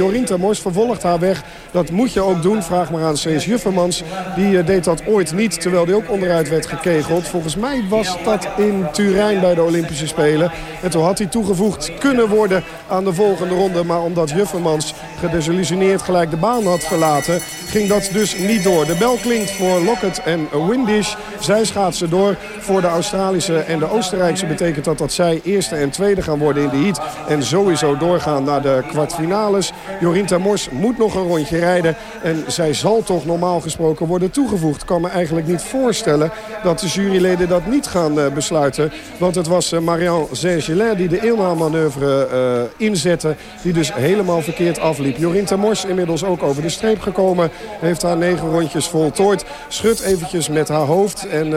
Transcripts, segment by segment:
Jorien Termors vervolgt haar weg. Dat moet je ook doen. Vraag maar aan Cees Juffermans. Die deed dat ooit niet, terwijl die ook onderuit werd gekegeld. Volgens mij was dat in Turijn bij de Olympische Spelen. En toen had hij toegevoegd kunnen worden aan de volgende ronde. Maar omdat Juffermans gedesillusioneerd gelijk de baan had verlaten... ging dat dus niet door. De bel klinkt voor Lockett en Windish. Zij schaatsen door. Voor de Australische en de Oostenrijkse betekent dat dat zij eerste en tweede gaan worden in de heat. En sowieso doorgaan naar de kwartfinales. Jorinta Mors moet nog een rondje rijden. En zij zal toch normaal gesproken worden toegevoegd. Ik kan me eigenlijk niet voorstellen dat de juryleden dat niet gaan uh, besluiten. Want het was uh, Marianne Saint-Gelin die de inhaalmanoeuvre uh, inzette. Die dus helemaal verkeerd afliep. Jorinta Mors inmiddels ook over de streep gekomen. Heeft haar negen rondjes voltooid. Schudt eventjes met haar hoofd en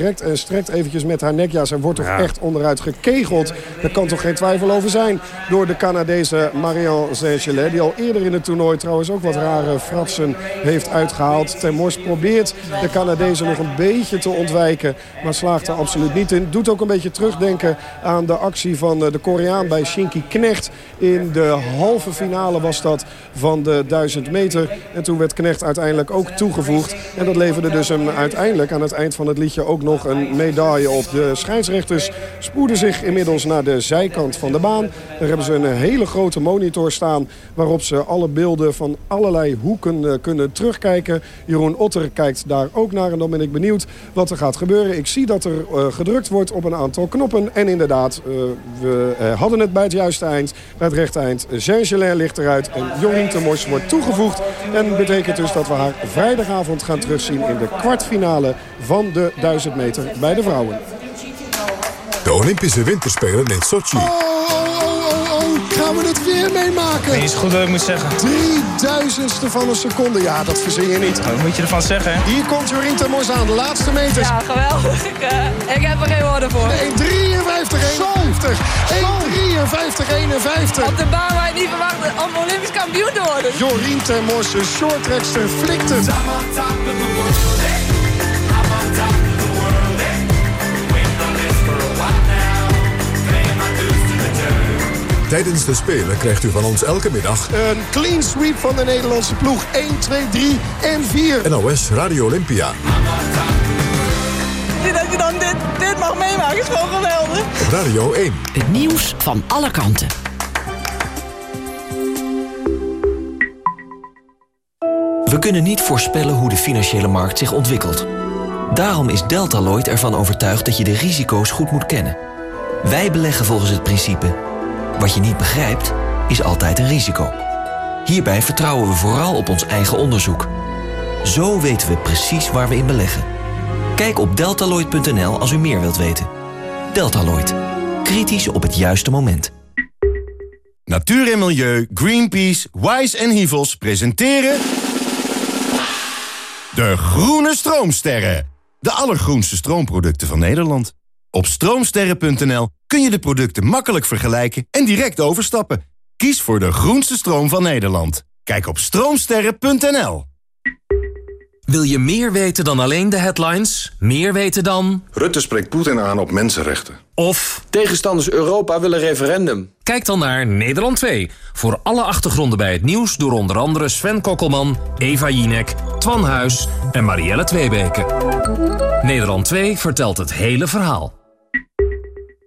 rekt en strekt eventjes met haar nek. Ja, ze wordt toch echt onderuit gekegeld. Daar kan toch geen twijfel over zijn. Door de Canadese Marianne Saint-Gelin. Die al eerder in het toernooi trouwens ook wat rare fratsen heeft uitgehaald. Ten Mors probeert de Canadezen nog een beetje te ontwijken. Maar slaagt er absoluut niet in. Doet ook een beetje terugdenken aan de actie van eh, de Koreaan bij Shinky Knecht. In de halve finale was dat van de 1000 meter. En toen werd Knecht uiteindelijk ook toegevoegd. En dat leverde dus hem uiteindelijk aan het eind van het liedje ook nog een medaille op. De scheidsrechters spoeden zich inmiddels naar de zijkant van de baan. Daar hebben ze een hele grote monitor staan waarop ze alle beelden van allerlei hoeken eh, kunnen terugkijken. Jeroen Otter kijkt daar ook naar en dan ben ik benieuwd wat er gaat gebeuren. Ik zie dat er uh, gedrukt wordt op een aantal knoppen. En inderdaad, uh, we uh, hadden het bij het juiste eind, bij het rechte eind. Saint-Gelin ligt eruit en Jorien Temors wordt toegevoegd. En betekent dus dat we haar vrijdagavond gaan terugzien in de kwartfinale van de 1000 meter bij de vrouwen. De Olympische Winterspelen in Sochi. Gaan we het weer meemaken? Je is goed wat ik moet zeggen. Drie duizendste van een seconde. Ja, dat verzin je niet. Wat moet je ervan zeggen? Hier komt Jorien Temors aan, de laatste meters. Ja, geweldig. Ik, uh, ik heb er geen woorden voor. 1,53, 51. 1,53, 51. Op de baan waar je niet verwacht om Olympisch kampioen te worden. Jorien Temors, de shorttrackster, flikt Tijdens de Spelen krijgt u van ons elke middag... Een clean sweep van de Nederlandse ploeg. 1, 2, 3 en 4. NOS Radio Olympia. Dat je dan dit, dit mag meemaken is gewoon geweldig. Op Radio 1. Het nieuws van alle kanten. We kunnen niet voorspellen hoe de financiële markt zich ontwikkelt. Daarom is Deltaloid ervan overtuigd dat je de risico's goed moet kennen. Wij beleggen volgens het principe... wat je niet begrijpt, is altijd een risico. Hierbij vertrouwen we vooral op ons eigen onderzoek. Zo weten we precies waar we in beleggen. Kijk op deltaloid.nl als u meer wilt weten. Deltaloid. Kritisch op het juiste moment. Natuur en Milieu, Greenpeace, Wise en Hivels presenteren... De Groene Stroomsterren. De allergroenste stroomproducten van Nederland. Op stroomsterren.nl kun je de producten makkelijk vergelijken en direct overstappen. Kies voor de groenste stroom van Nederland. Kijk op stroomsterren.nl. Wil je meer weten dan alleen de headlines? Meer weten dan... Rutte spreekt Poetin aan op mensenrechten. Of... Tegenstanders Europa willen referendum. Kijk dan naar Nederland 2. Voor alle achtergronden bij het nieuws door onder andere Sven Kokkelman, Eva Jinek, Twan Huis en Marielle Tweebeke. Nederland 2 vertelt het hele verhaal.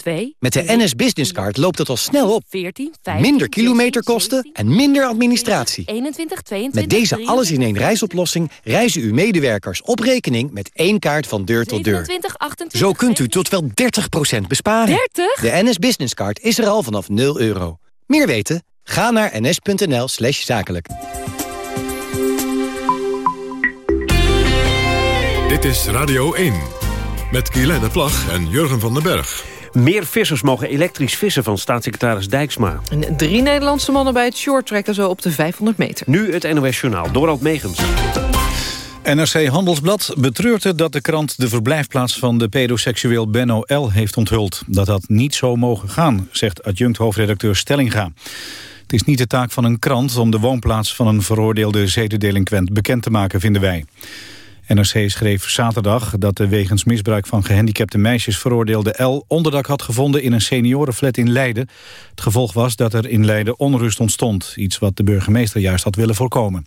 2, Met de NS Business Card loopt het al snel op. 14, 15, Minder kilometerkosten 17, en minder administratie. 21, 22, Met deze alles-in-één reisoplossing reizen uw medewerkers op rekening met één kaart van deur tot deur. 27, 28, Zo kunt u tot wel 30% besparen. 30? De NS Business Card is er al vanaf 0 euro. Meer weten? Ga naar ns.nl slash zakelijk. Dit is Radio 1. Met Guylaine Plag en Jurgen van den Berg. Meer vissers mogen elektrisch vissen van staatssecretaris Dijksma. En drie Nederlandse mannen bij het shorttrekken zo op de 500 meter. Nu het NOS Journaal, Dorald Megens. NRC Handelsblad betreurt het dat de krant de verblijfplaats van de pedoseksueel Benno L. heeft onthuld. Dat had niet zo mogen gaan, zegt adjunct hoofdredacteur Stellinga. Het is niet de taak van een krant om de woonplaats van een veroordeelde zedendelinquent bekend te maken, vinden wij. NRC schreef zaterdag dat de wegens misbruik van gehandicapte meisjes veroordeelde L onderdak had gevonden in een seniorenflat in Leiden. Het gevolg was dat er in Leiden onrust ontstond, iets wat de burgemeester juist had willen voorkomen.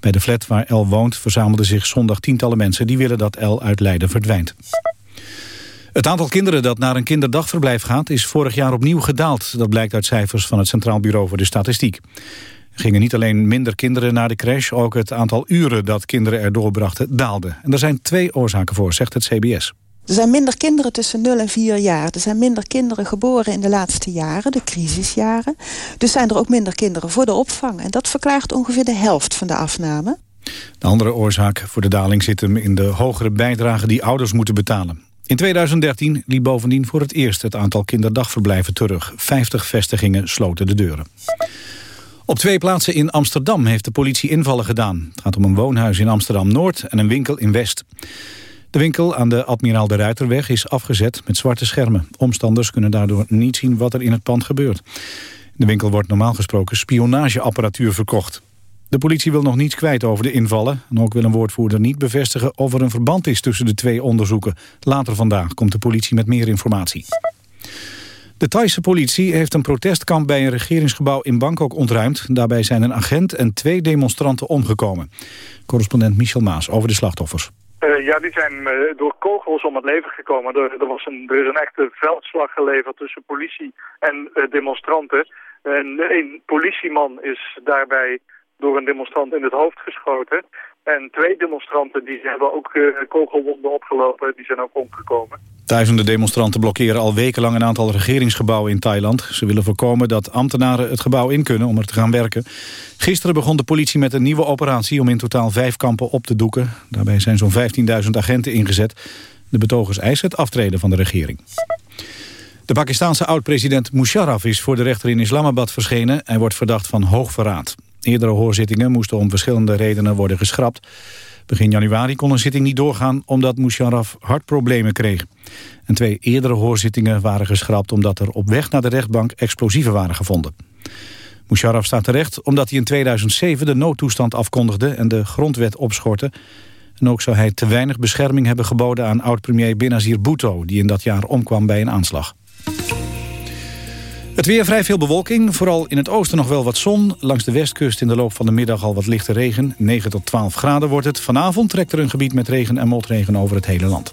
Bij de flat waar El woont verzamelden zich zondag tientallen mensen... die willen dat El uit Leiden verdwijnt. Het aantal kinderen dat naar een kinderdagverblijf gaat... is vorig jaar opnieuw gedaald. Dat blijkt uit cijfers van het Centraal Bureau voor de Statistiek. Er gingen niet alleen minder kinderen naar de crash... ook het aantal uren dat kinderen er doorbrachten daalde. En er zijn twee oorzaken voor, zegt het CBS. Er zijn minder kinderen tussen 0 en 4 jaar. Er zijn minder kinderen geboren in de laatste jaren, de crisisjaren. Dus zijn er ook minder kinderen voor de opvang. En dat verklaart ongeveer de helft van de afname. De andere oorzaak voor de daling zit hem in de hogere bijdrage die ouders moeten betalen. In 2013 liep bovendien voor het eerst het aantal kinderdagverblijven terug. 50 vestigingen sloten de deuren. Op twee plaatsen in Amsterdam heeft de politie invallen gedaan. Het gaat om een woonhuis in Amsterdam-Noord en een winkel in West. De winkel aan de Admiraal de Ruiterweg is afgezet met zwarte schermen. Omstanders kunnen daardoor niet zien wat er in het pand gebeurt. De winkel wordt normaal gesproken spionageapparatuur verkocht. De politie wil nog niets kwijt over de invallen. En ook wil een woordvoerder niet bevestigen of er een verband is tussen de twee onderzoeken. Later vandaag komt de politie met meer informatie. De Thaise politie heeft een protestkamp bij een regeringsgebouw in Bangkok ontruimd. Daarbij zijn een agent en twee demonstranten omgekomen. Correspondent Michel Maas over de slachtoffers. Uh, ja, die zijn uh, door kogels om het leven gekomen. Er, was een, er is een echte veldslag geleverd tussen politie en uh, demonstranten. En een politieman is daarbij door een demonstrant in het hoofd geschoten. En twee demonstranten die hebben ook kogelwonden opgelopen, die zijn ook omgekomen. Duizenden demonstranten blokkeren al wekenlang een aantal regeringsgebouwen in Thailand. Ze willen voorkomen dat ambtenaren het gebouw in kunnen om er te gaan werken. Gisteren begon de politie met een nieuwe operatie om in totaal vijf kampen op te doeken. Daarbij zijn zo'n 15.000 agenten ingezet. De betogers eisen het aftreden van de regering. De Pakistanse oud-president Musharraf is voor de rechter in Islamabad verschenen. Hij wordt verdacht van hoogverraad. Eerdere hoorzittingen moesten om verschillende redenen worden geschrapt. Begin januari kon een zitting niet doorgaan omdat Musharraf hartproblemen kreeg. En twee eerdere hoorzittingen waren geschrapt omdat er op weg naar de rechtbank explosieven waren gevonden. Musharraf staat terecht omdat hij in 2007 de noodtoestand afkondigde en de grondwet opschortte. En ook zou hij te weinig bescherming hebben geboden aan oud-premier Benazir Bhutto... die in dat jaar omkwam bij een aanslag. Het weer vrij veel bewolking, vooral in het oosten nog wel wat zon. Langs de westkust in de loop van de middag al wat lichte regen. 9 tot 12 graden wordt het. Vanavond trekt er een gebied met regen en motregen over het hele land.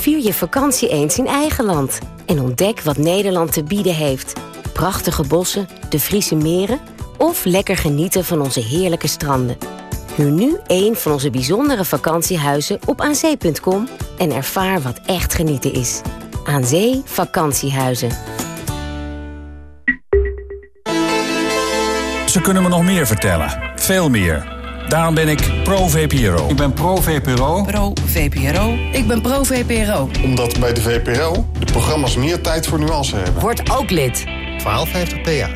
Vier je vakantie eens in eigen land. En ontdek wat Nederland te bieden heeft. Prachtige bossen, de Friese meren... of lekker genieten van onze heerlijke stranden. Huur nu een van onze bijzondere vakantiehuizen op aanzee.com... en ervaar wat echt genieten is. Aan Zee Vakantiehuizen. Ze kunnen me nog meer vertellen. Veel meer. Daarom ben ik pro-VPRO. Ik ben pro-VPRO. Pro-VPRO. Ik ben pro-VPRO. Omdat bij de VPRO de programma's meer tijd voor nuance hebben. Word ook lid. 1250 PA.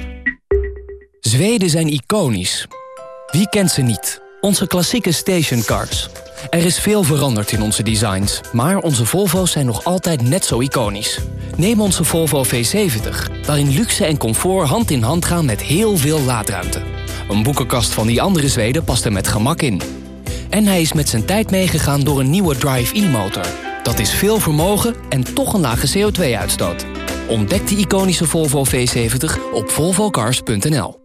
Zweden zijn iconisch. Wie kent ze niet? Onze klassieke stationcars. Er is veel veranderd in onze designs, maar onze Volvo's zijn nog altijd net zo iconisch. Neem onze Volvo V70, waarin luxe en comfort hand in hand gaan met heel veel laadruimte. Een boekenkast van die andere Zweden past er met gemak in. En hij is met zijn tijd meegegaan door een nieuwe Drive e-motor. Dat is veel vermogen en toch een lage CO2-uitstoot. Ontdek die iconische Volvo V70 op volvocars.nl.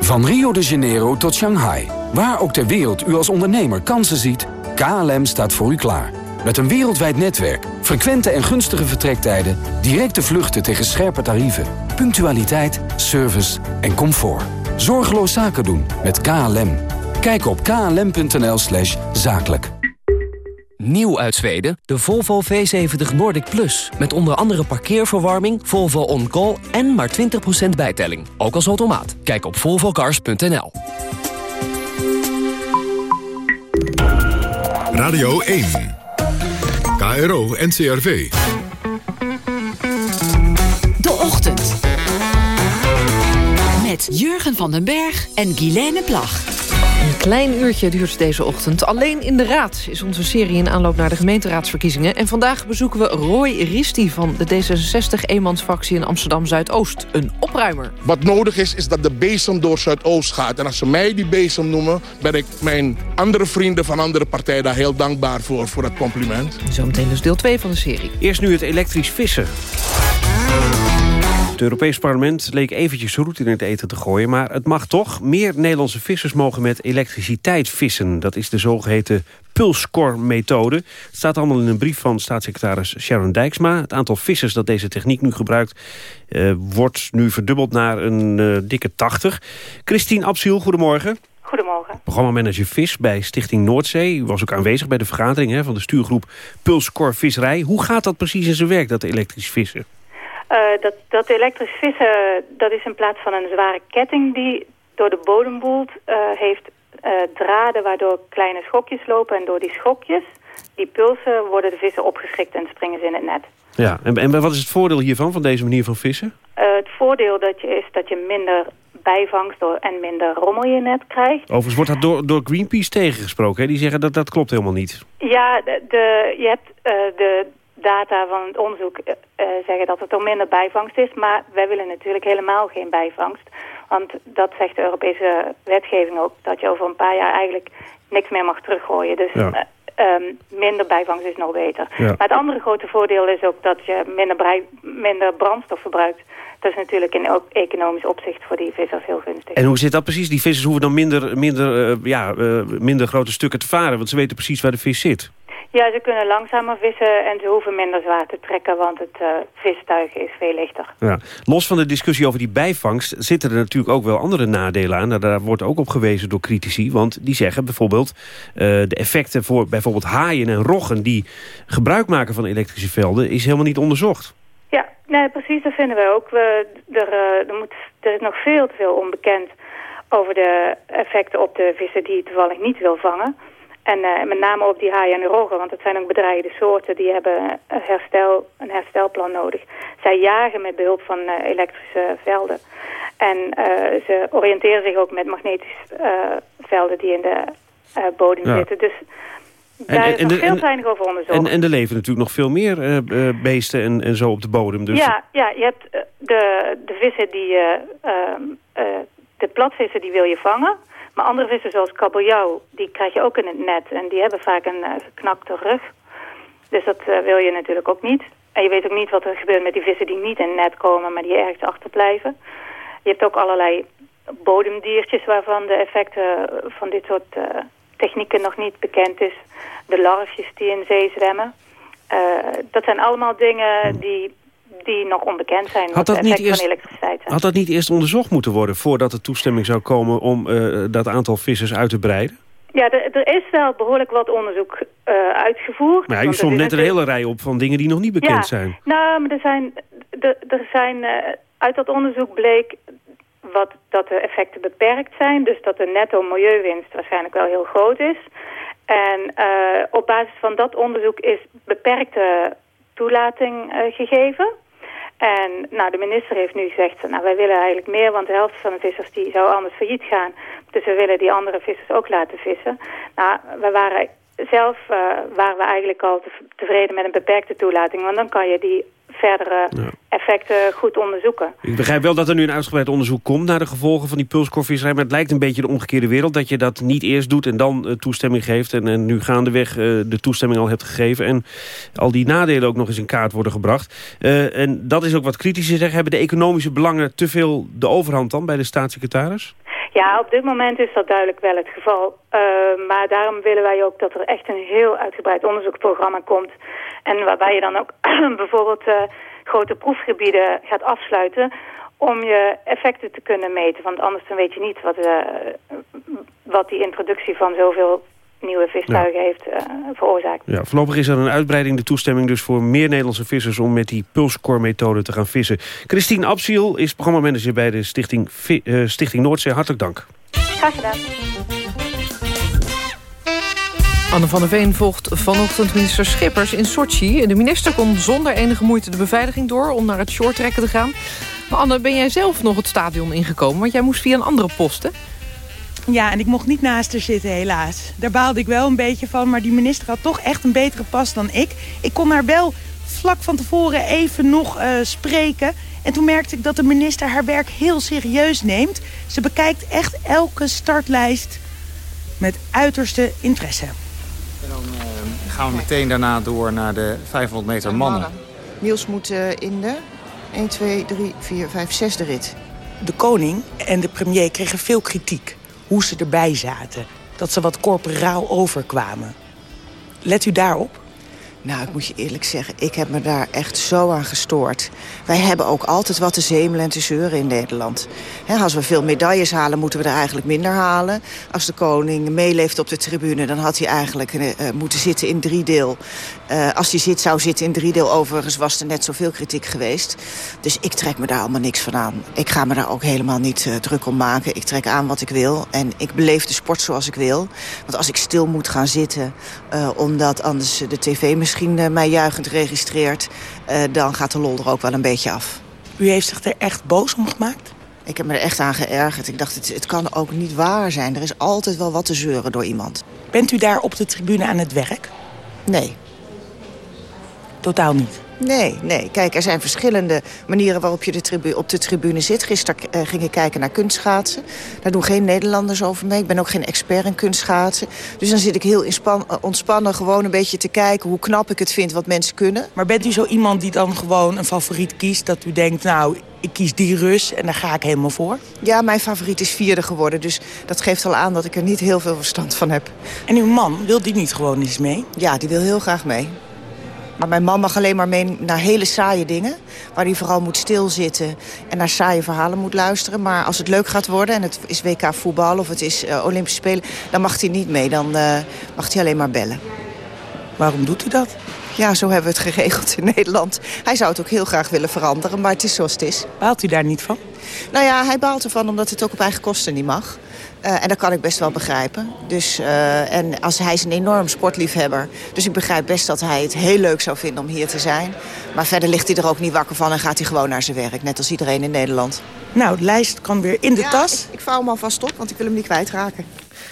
Van Rio de Janeiro tot Shanghai. Waar ook ter wereld u als ondernemer kansen ziet, KLM staat voor u klaar. Met een wereldwijd netwerk, frequente en gunstige vertrektijden... directe vluchten tegen scherpe tarieven, punctualiteit, service en comfort. Zorgeloos zaken doen met KLM. Kijk op klm.nl slash zakelijk. Nieuw uit Zweden, de Volvo V70 Nordic Plus. Met onder andere parkeerverwarming, Volvo On Call en maar 20% bijtelling. Ook als automaat. Kijk op volvocars.nl. Radio 1. KRO NCRV. Jurgen van den Berg en Guilaine Plag. Een klein uurtje duurt deze ochtend. Alleen in de Raad is onze serie in aanloop naar de gemeenteraadsverkiezingen. En vandaag bezoeken we Roy Risti van de D66-eenmansfractie in Amsterdam-Zuidoost. Een opruimer. Wat nodig is, is dat de bezem door Zuidoost gaat. En als ze mij die bezem noemen, ben ik mijn andere vrienden van andere partijen daar heel dankbaar voor, voor dat compliment. Zometeen dus deel 2 van de serie. Eerst nu het elektrisch vissen. Het Europees Parlement leek eventjes roet in het eten te gooien... maar het mag toch. Meer Nederlandse vissers mogen met elektriciteit vissen. Dat is de zogeheten pulscore-methode. Het staat allemaal in een brief van staatssecretaris Sharon Dijksma. Het aantal vissers dat deze techniek nu gebruikt... Uh, wordt nu verdubbeld naar een uh, dikke 80. Christine Absiel, goedemorgen. Goedemorgen. Programmamanager VIS bij Stichting Noordzee. U was ook aanwezig bij de vergadering hè, van de stuurgroep Pulscore Visserij. Hoe gaat dat precies in zijn werk, dat elektrisch vissen? Uh, dat, dat elektrisch vissen, dat is in plaats van een zware ketting die door de bodem boelt, uh, heeft uh, draden waardoor kleine schokjes lopen. En door die schokjes, die pulsen, worden de vissen opgeschrikt en springen ze in het net. Ja, en, en wat is het voordeel hiervan, van deze manier van vissen? het voordeel dat je is dat je minder bijvangst door, en minder rommel in je net krijgt. Overigens wordt dat door, door Greenpeace tegengesproken. Hè? Die zeggen dat dat klopt helemaal niet. Ja, de, de je hebt de data van het onderzoek uh, zeggen dat het er minder bijvangst is. Maar wij willen natuurlijk helemaal geen bijvangst. Want dat zegt de Europese wetgeving ook. Dat je over een paar jaar eigenlijk niks meer mag teruggooien. Dus ja. uh, um, minder bijvangst is nog beter. Ja. Maar het andere grote voordeel is ook dat je minder, minder brandstof verbruikt. Dat is natuurlijk in ook economisch opzicht voor die vissers heel gunstig. En hoe zit dat precies? Die vissers hoeven dan minder, minder, uh, ja, minder grote stukken te varen. Want ze weten precies waar de vis zit. Ja, ze kunnen langzamer vissen en ze hoeven minder zwaar te trekken, want het uh, vistuig is veel lichter. Ja. Los van de discussie over die bijvangst zitten er natuurlijk ook wel andere nadelen aan. Nou, daar wordt ook op gewezen door critici, want die zeggen bijvoorbeeld uh, de effecten voor bijvoorbeeld haaien en roggen die gebruik maken van elektrische velden is helemaal niet onderzocht. Ja, nee, precies, dat vinden wij ook. We, er, uh, er, moet, er is nog veel te veel onbekend over de effecten op de vissen die je toevallig niet wil vangen. En uh, met name op die haaien en roggen, want het zijn ook bedreigde soorten. Die hebben een, herstel, een herstelplan nodig. Zij jagen met behulp van uh, elektrische velden. En uh, ze oriënteren zich ook met magnetische velden die in de bodem ja. zitten. Dus daar en, is nog de, veel weinig over onderzocht. En, en er leven natuurlijk nog veel meer beesten en, en zo op de bodem. Dus ja, ja, je hebt de, de vissen die... de platvissen die wil je vangen. Maar andere vissen zoals kabeljauw, die krijg je ook in het net. En die hebben vaak een geknakte rug. Dus dat uh, wil je natuurlijk ook niet. En je weet ook niet wat er gebeurt met die vissen die niet in het net komen, maar die ergens achterblijven. Je hebt ook allerlei bodemdiertjes waarvan de effecten van dit soort uh, technieken nog niet bekend is. De larfjes die in zee zwemmen. dat zijn allemaal dingen die die nog onbekend zijn. Had dat, niet eerst, van elektriciteit had dat niet eerst onderzocht moeten worden... voordat er toestemming zou komen om uh, dat aantal vissers uit te breiden? Ja, er, is wel behoorlijk wat onderzoek uh, uitgevoerd. Maar ja, u stond net een hele rij op van dingen die nog niet bekend ja, zijn. Nou, maar er zijn, er, er zijn uh, uit dat onderzoek bleek wat, dat de effecten beperkt zijn. Dus dat de netto milieuwinst waarschijnlijk wel heel groot is. En uh, op basis van dat onderzoek is beperkte toelating gegeven. En nou, de minister heeft nu gezegd, nou, wij willen eigenlijk meer, want de helft van de vissers die zou anders failliet gaan. Dus we willen die andere vissers ook laten vissen. Nou, we waren zelf uh, waren we eigenlijk al te, tevreden met een beperkte toelating, want dan kan je die verdere ja. effecten goed onderzoeken. Ik begrijp wel dat er nu een uitgebreid onderzoek komt naar de gevolgen van die pulskorvisserij, maar het lijkt een beetje de omgekeerde wereld, dat je dat niet eerst doet en dan uh, toestemming geeft en, en nu gaandeweg uh, de toestemming al hebt gegeven en al die nadelen ook nog eens in kaart worden gebracht. En dat is ook wat critici zeggen. Hebben de economische belangen te veel de overhand dan bij de staatssecretaris? Ja, op dit moment is dat duidelijk wel het geval. Uh, maar daarom willen wij ook dat er echt een heel uitgebreid onderzoeksprogramma komt. En waarbij je dan ook bijvoorbeeld uh, grote proefgebieden gaat afsluiten om je effecten te kunnen meten. Want anders dan weet je niet wat, uh, wat die introductie van zoveel nieuwe vistuigen heeft uh, veroorzaakt. Ja, voorlopig is er een uitbreiding, de toestemming dus voor meer Nederlandse vissers om met die pulscore-methode te gaan vissen. Christine Absiel is programmamanager bij de Stichting, uh, Stichting Noordzee. Hartelijk dank. Graag gedaan. Anne van der Veen volgt vanochtend minister Schippers in Sochi. De minister kon zonder enige moeite de beveiliging door om naar het shorttrekken te gaan. Maar Anne, ben jij zelf nog het stadion ingekomen? Want jij moest via een andere post, hè? Ja, en ik mocht niet naast haar zitten, helaas. Daar baalde ik wel een beetje van, maar die minister had toch echt een betere pas dan ik. Ik kon haar wel vlak van tevoren even nog uh, spreken. En toen merkte ik dat de minister haar werk heel serieus neemt. Ze bekijkt echt elke startlijst met uiterste interesse. En dan uh, gaan we meteen daarna door naar de 500 meter mannen. Niels moet uh, in de 1, 2, 3, 4, 5, 6 de rit. De koning en de premier kregen veel kritiek hoe ze erbij zaten. Dat ze wat corporaal overkwamen. Let u daarop? Nou, ik moet je eerlijk zeggen, ik heb me daar echt zo aan gestoord. Wij hebben ook altijd wat te zemelen en te zeuren in Nederland. als we veel medailles halen, moeten we er eigenlijk minder halen. Als de koning meeleeft op de tribune, dan had hij eigenlijk uh, moeten zitten in drie deel. Uh, als hij zit, zou zitten in drie deel. Overigens was er net zoveel kritiek geweest. Dus ik trek me daar allemaal niks van aan. Ik ga me daar ook helemaal niet druk om maken. Ik trek aan wat ik wil. En ik beleef de sport zoals ik wil. Want als ik stil moet gaan zitten, omdat anders de tv misschien misschien uh, mij juichend registreert... Uh, dan gaat de lol er ook wel een beetje af. U heeft zich er echt boos om gemaakt? Ik heb me er echt aan geërgerd. Ik dacht, het, het kan ook niet waar zijn. Er is altijd wel wat te zeuren door iemand. Bent u daar op de tribune aan het werk? Nee. Totaal niet? Nee, nee. Kijk, er zijn verschillende manieren waarop je de op de tribune zit. Gisteren uh, ging ik kijken naar kunstschaatsen. Daar doen geen Nederlanders over mee. Ik ben ook geen expert in kunstschaatsen. Dus dan zit ik heel ontspannen gewoon een beetje te kijken... hoe knap ik het vind wat mensen kunnen. Maar bent u zo iemand die dan gewoon een favoriet kiest? Dat u denkt, nou, ik kies die Rus en daar ga ik helemaal voor? Ja, mijn favoriet is vierde geworden. Dus dat geeft al aan dat ik er niet heel veel verstand van heb. En uw man, wil die niet gewoon eens mee? Ja, die wil heel graag mee. Maar mijn man mag alleen maar mee naar hele saaie dingen. Waar hij vooral moet stilzitten en naar saaie verhalen moet luisteren. Maar als het leuk gaat worden en het is WK voetbal of het is uh, Olympische Spelen... dan mag hij niet mee, dan uh, mag hij alleen maar bellen. Waarom doet hij dat? Ja, zo hebben we het geregeld in Nederland. Hij zou het ook heel graag willen veranderen, maar het is zoals het is. Baalt u daar niet van? Nou ja, hij baalt ervan omdat het ook op eigen kosten niet mag. Uh, en dat kan ik best wel begrijpen. Dus, uh, en als, hij is een enorm sportliefhebber. Dus ik begrijp best dat hij het heel leuk zou vinden om hier te zijn. Maar verder ligt hij er ook niet wakker van en gaat hij gewoon naar zijn werk. Net als iedereen in Nederland. Nou, de lijst kan weer in de ja, tas. Ik, ik vouw hem alvast op, want ik wil hem niet kwijtraken.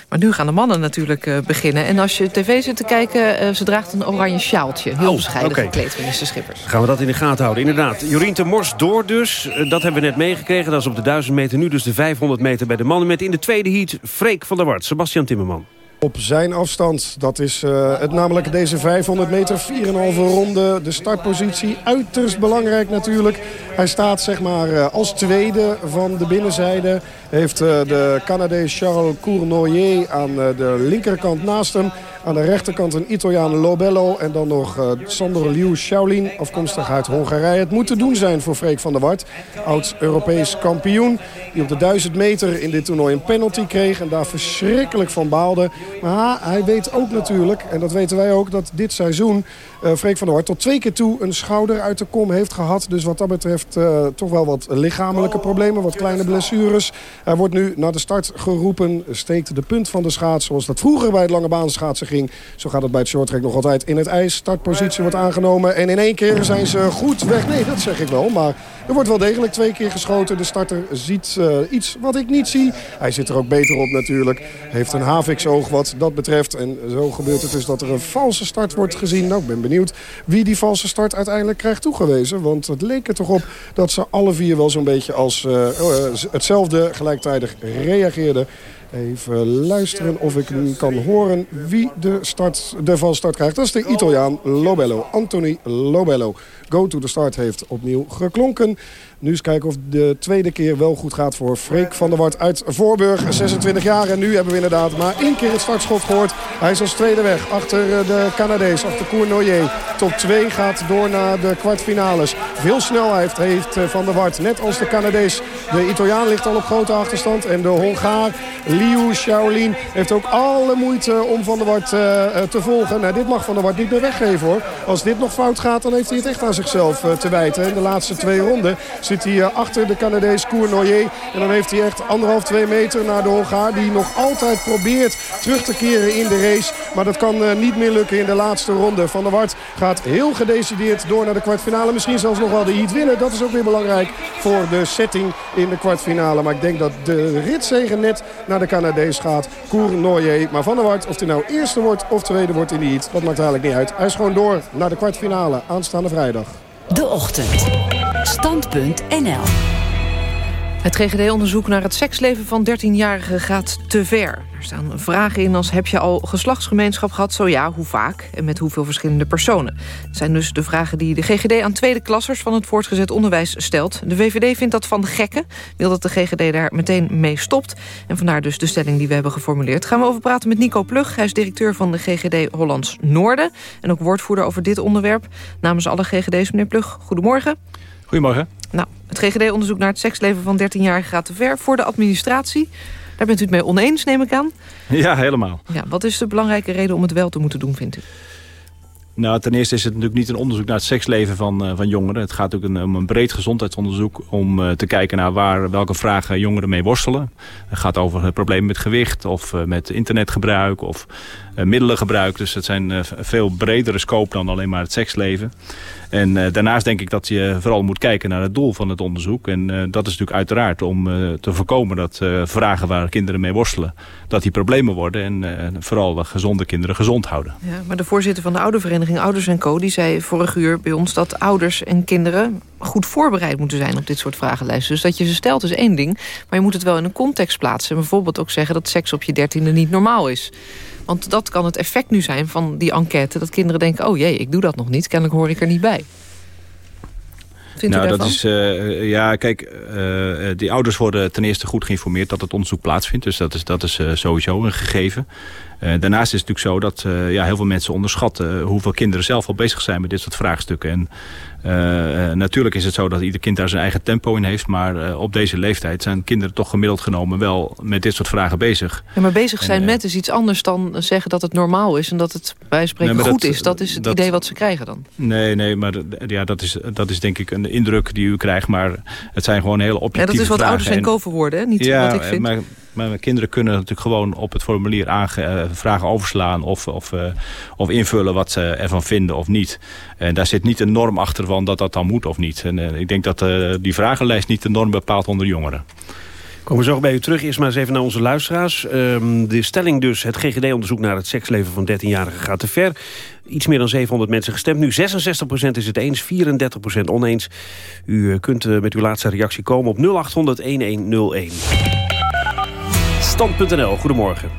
Maar nu gaan de mannen natuurlijk uh, beginnen. En als je tv zit te kijken, uh, ze draagt een oranje sjaaltje. Heel oh, bescheiden okay. gekleed, minister Schippers. Gaan we dat in de gaten houden, inderdaad. Jorien de Mors door dus, uh, dat hebben we net meegekregen. Dat is op de 1000 meter, nu dus de 500 meter bij de mannen. Met in de tweede heat Freek van der Wart, Sebastian Timmerman. Op zijn afstand, dat is uh, het namelijk deze 500 meter, 4,5 ronde. De startpositie, uiterst belangrijk natuurlijk. Hij staat zeg maar uh, als tweede van de binnenzijde. Heeft uh, de Canadees Charles Cournoyer aan de linkerkant naast hem. Aan de rechterkant een Italiaan Lobello. En dan nog uh, Sandro Liu Shaolin, afkomstig uit Hongarije. Het moet te doen zijn voor Freek van der Wart. Oud-Europees kampioen. Die op de 1000 meter in dit toernooi een penalty kreeg. En daar verschrikkelijk van baalde. Maar hij weet ook natuurlijk, en dat weten wij ook... dat dit seizoen uh, Freek van der Wart tot twee keer toe een schouder uit de kom heeft gehad. Dus wat dat betreft uh, toch wel wat lichamelijke problemen. Wat kleine blessures. Hij wordt nu naar de start geroepen. Steekt de punt van de schaats zoals dat vroeger bij het lange baan schaatsen ging. Zo gaat het bij het shorttrack nog altijd in het ijs. Startpositie wordt aangenomen en in één keer zijn ze goed weg. Nee, dat zeg ik wel, maar er wordt wel degelijk twee keer geschoten. De starter ziet uh, iets wat ik niet zie. Hij zit er ook beter op natuurlijk. Heeft een havix-oog wat dat betreft. En zo gebeurt het dus dat er een valse start wordt gezien. Nou, ik ben benieuwd wie die valse start uiteindelijk krijgt toegewezen. Want het leek er toch op dat ze alle vier wel zo'n beetje als uh, uh, hetzelfde gelijktijdig reageerden. Even luisteren of ik kan horen wie de, start, de valstart krijgt. Dat is de Italiaan Lobello. Anthony Lobello. Go to the start heeft opnieuw geklonken. Nu eens kijken of de tweede keer wel goed gaat voor Freek van der Wart uit Voorburg. 26 jaar en nu hebben we inderdaad maar één keer het startschot gehoord. Hij is als tweede weg achter de Canadees, achter Cournoyer. Top 2 gaat door naar de kwartfinales. Veel snelheid heeft Van der Wart, net als de Canadees. De Italiaan ligt al op grote achterstand en de Hongaar Liu Shaolin heeft ook alle moeite om Van der Wart te volgen. Nou, dit mag Van der Wart niet meer weggeven hoor. Als dit nog fout gaat, dan heeft hij het echt aan zichzelf te wijten. In de laatste twee ronden zit hij achter de Canadees Cournoyer. En dan heeft hij echt anderhalf, twee meter naar de Hongaar. Die nog altijd probeert terug te keren in de race. Maar dat kan niet meer lukken in de laatste ronde. Van der Wart gaat heel gedecideerd door naar de kwartfinale. Misschien zelfs nog wel de heat winnen. Dat is ook weer belangrijk voor de setting in de kwartfinale. Maar ik denk dat de ritzegen net naar de Canadees gaat. Cournoyer. Maar Van der Wart, of hij nou eerste wordt of tweede wordt in de heat. Dat maakt eigenlijk niet uit. Hij is gewoon door naar de kwartfinale aanstaande vrijdag. De Ochtend. Standpunt NL. Het GGD-onderzoek naar het seksleven van 13-jarigen gaat te ver. Er staan vragen in als heb je al geslachtsgemeenschap gehad? Zo ja, hoe vaak en met hoeveel verschillende personen? Het zijn dus de vragen die de GGD aan tweede klassers... van het voortgezet onderwijs stelt. De VVD vindt dat van de gekken. Wil dat de GGD daar meteen mee stopt. En vandaar dus de stelling die we hebben geformuleerd. Gaan we over praten met Nico Plug. Hij is directeur van de GGD Hollands Noorden. En ook woordvoerder over dit onderwerp. Namens alle GGD's, meneer Plug, goedemorgen. Goedemorgen. Nou, het GGD-onderzoek naar het seksleven van 13-jarigen gaat te ver voor de administratie. Daar bent u het mee oneens, neem ik aan. Ja, helemaal. Ja, wat is de belangrijke reden om het wel te moeten doen, vindt u? Nou, ten eerste is het natuurlijk niet een onderzoek naar het seksleven van, uh, van jongeren. Het gaat ook een, om een breed gezondheidsonderzoek om uh, te kijken naar waar, welke vragen jongeren mee worstelen. Het gaat over het probleem met gewicht of uh, met internetgebruik of middelengebruik. Dus het zijn veel bredere scope dan alleen maar het seksleven. En uh, daarnaast denk ik dat je vooral moet kijken naar het doel van het onderzoek. En dat is natuurlijk uiteraard om te voorkomen dat vragen waar kinderen mee worstelen... dat die problemen worden en vooral gezonde kinderen gezond houden. Ja, maar de voorzitter van de oudervereniging Ouders en Co... die zei vorig uur bij ons dat ouders en kinderen goed voorbereid moeten zijn op dit soort vragenlijsten. Dus dat je ze stelt is één ding, maar je moet het wel in een context plaatsen. En bijvoorbeeld ook zeggen dat seks op je dertiende niet normaal is. Want dat kan het effect nu zijn van die enquête. Dat kinderen denken, oh jee, ik doe dat nog niet. Kennelijk hoor ik er niet bij. Vindt nou, dat is, uh, ja, kijk, uh, die ouders worden ten eerste goed geïnformeerd dat het onderzoek plaatsvindt. Dus dat is, dat is uh, sowieso een gegeven. Daarnaast is het natuurlijk zo dat ja, heel veel mensen onderschatten hoeveel kinderen zelf al bezig zijn met dit soort vraagstukken. En natuurlijk is het zo dat ieder kind daar zijn eigen tempo in heeft. Maar op deze leeftijd zijn kinderen toch gemiddeld genomen wel met dit soort vragen bezig. Ja, maar bezig zijn en, met is iets anders dan zeggen dat het normaal is. En dat het bij spreken nee, goed dat, is. Dat is het dat, idee wat ze krijgen dan. Nee, nee, maar ja, dat, is, dat is denk ik een indruk die u krijgt. Maar het zijn gewoon hele objectieve ja, dat is wat vragen. ouders en co verwoorden, niet ja, wat ik vind. Maar, maar kinderen kunnen natuurlijk gewoon op het formulier aange, uh, vragen overslaan... Of, of, uh, of invullen wat ze ervan vinden of niet. En daar zit niet een norm achter van dat dat dan moet of niet. En uh, ik denk dat die vragenlijst niet de norm bepaalt onder jongeren. Komen we zo bij u terug. Eerst maar eens even naar onze luisteraars. Um, de stelling dus, het GGD-onderzoek naar het seksleven van 13-jarigen gaat te ver. Iets meer dan 700 mensen gestemd. Nu 66% is het eens, 34% oneens. U kunt met uw laatste reactie komen op 0800-1101. Stand.nl, goedemorgen.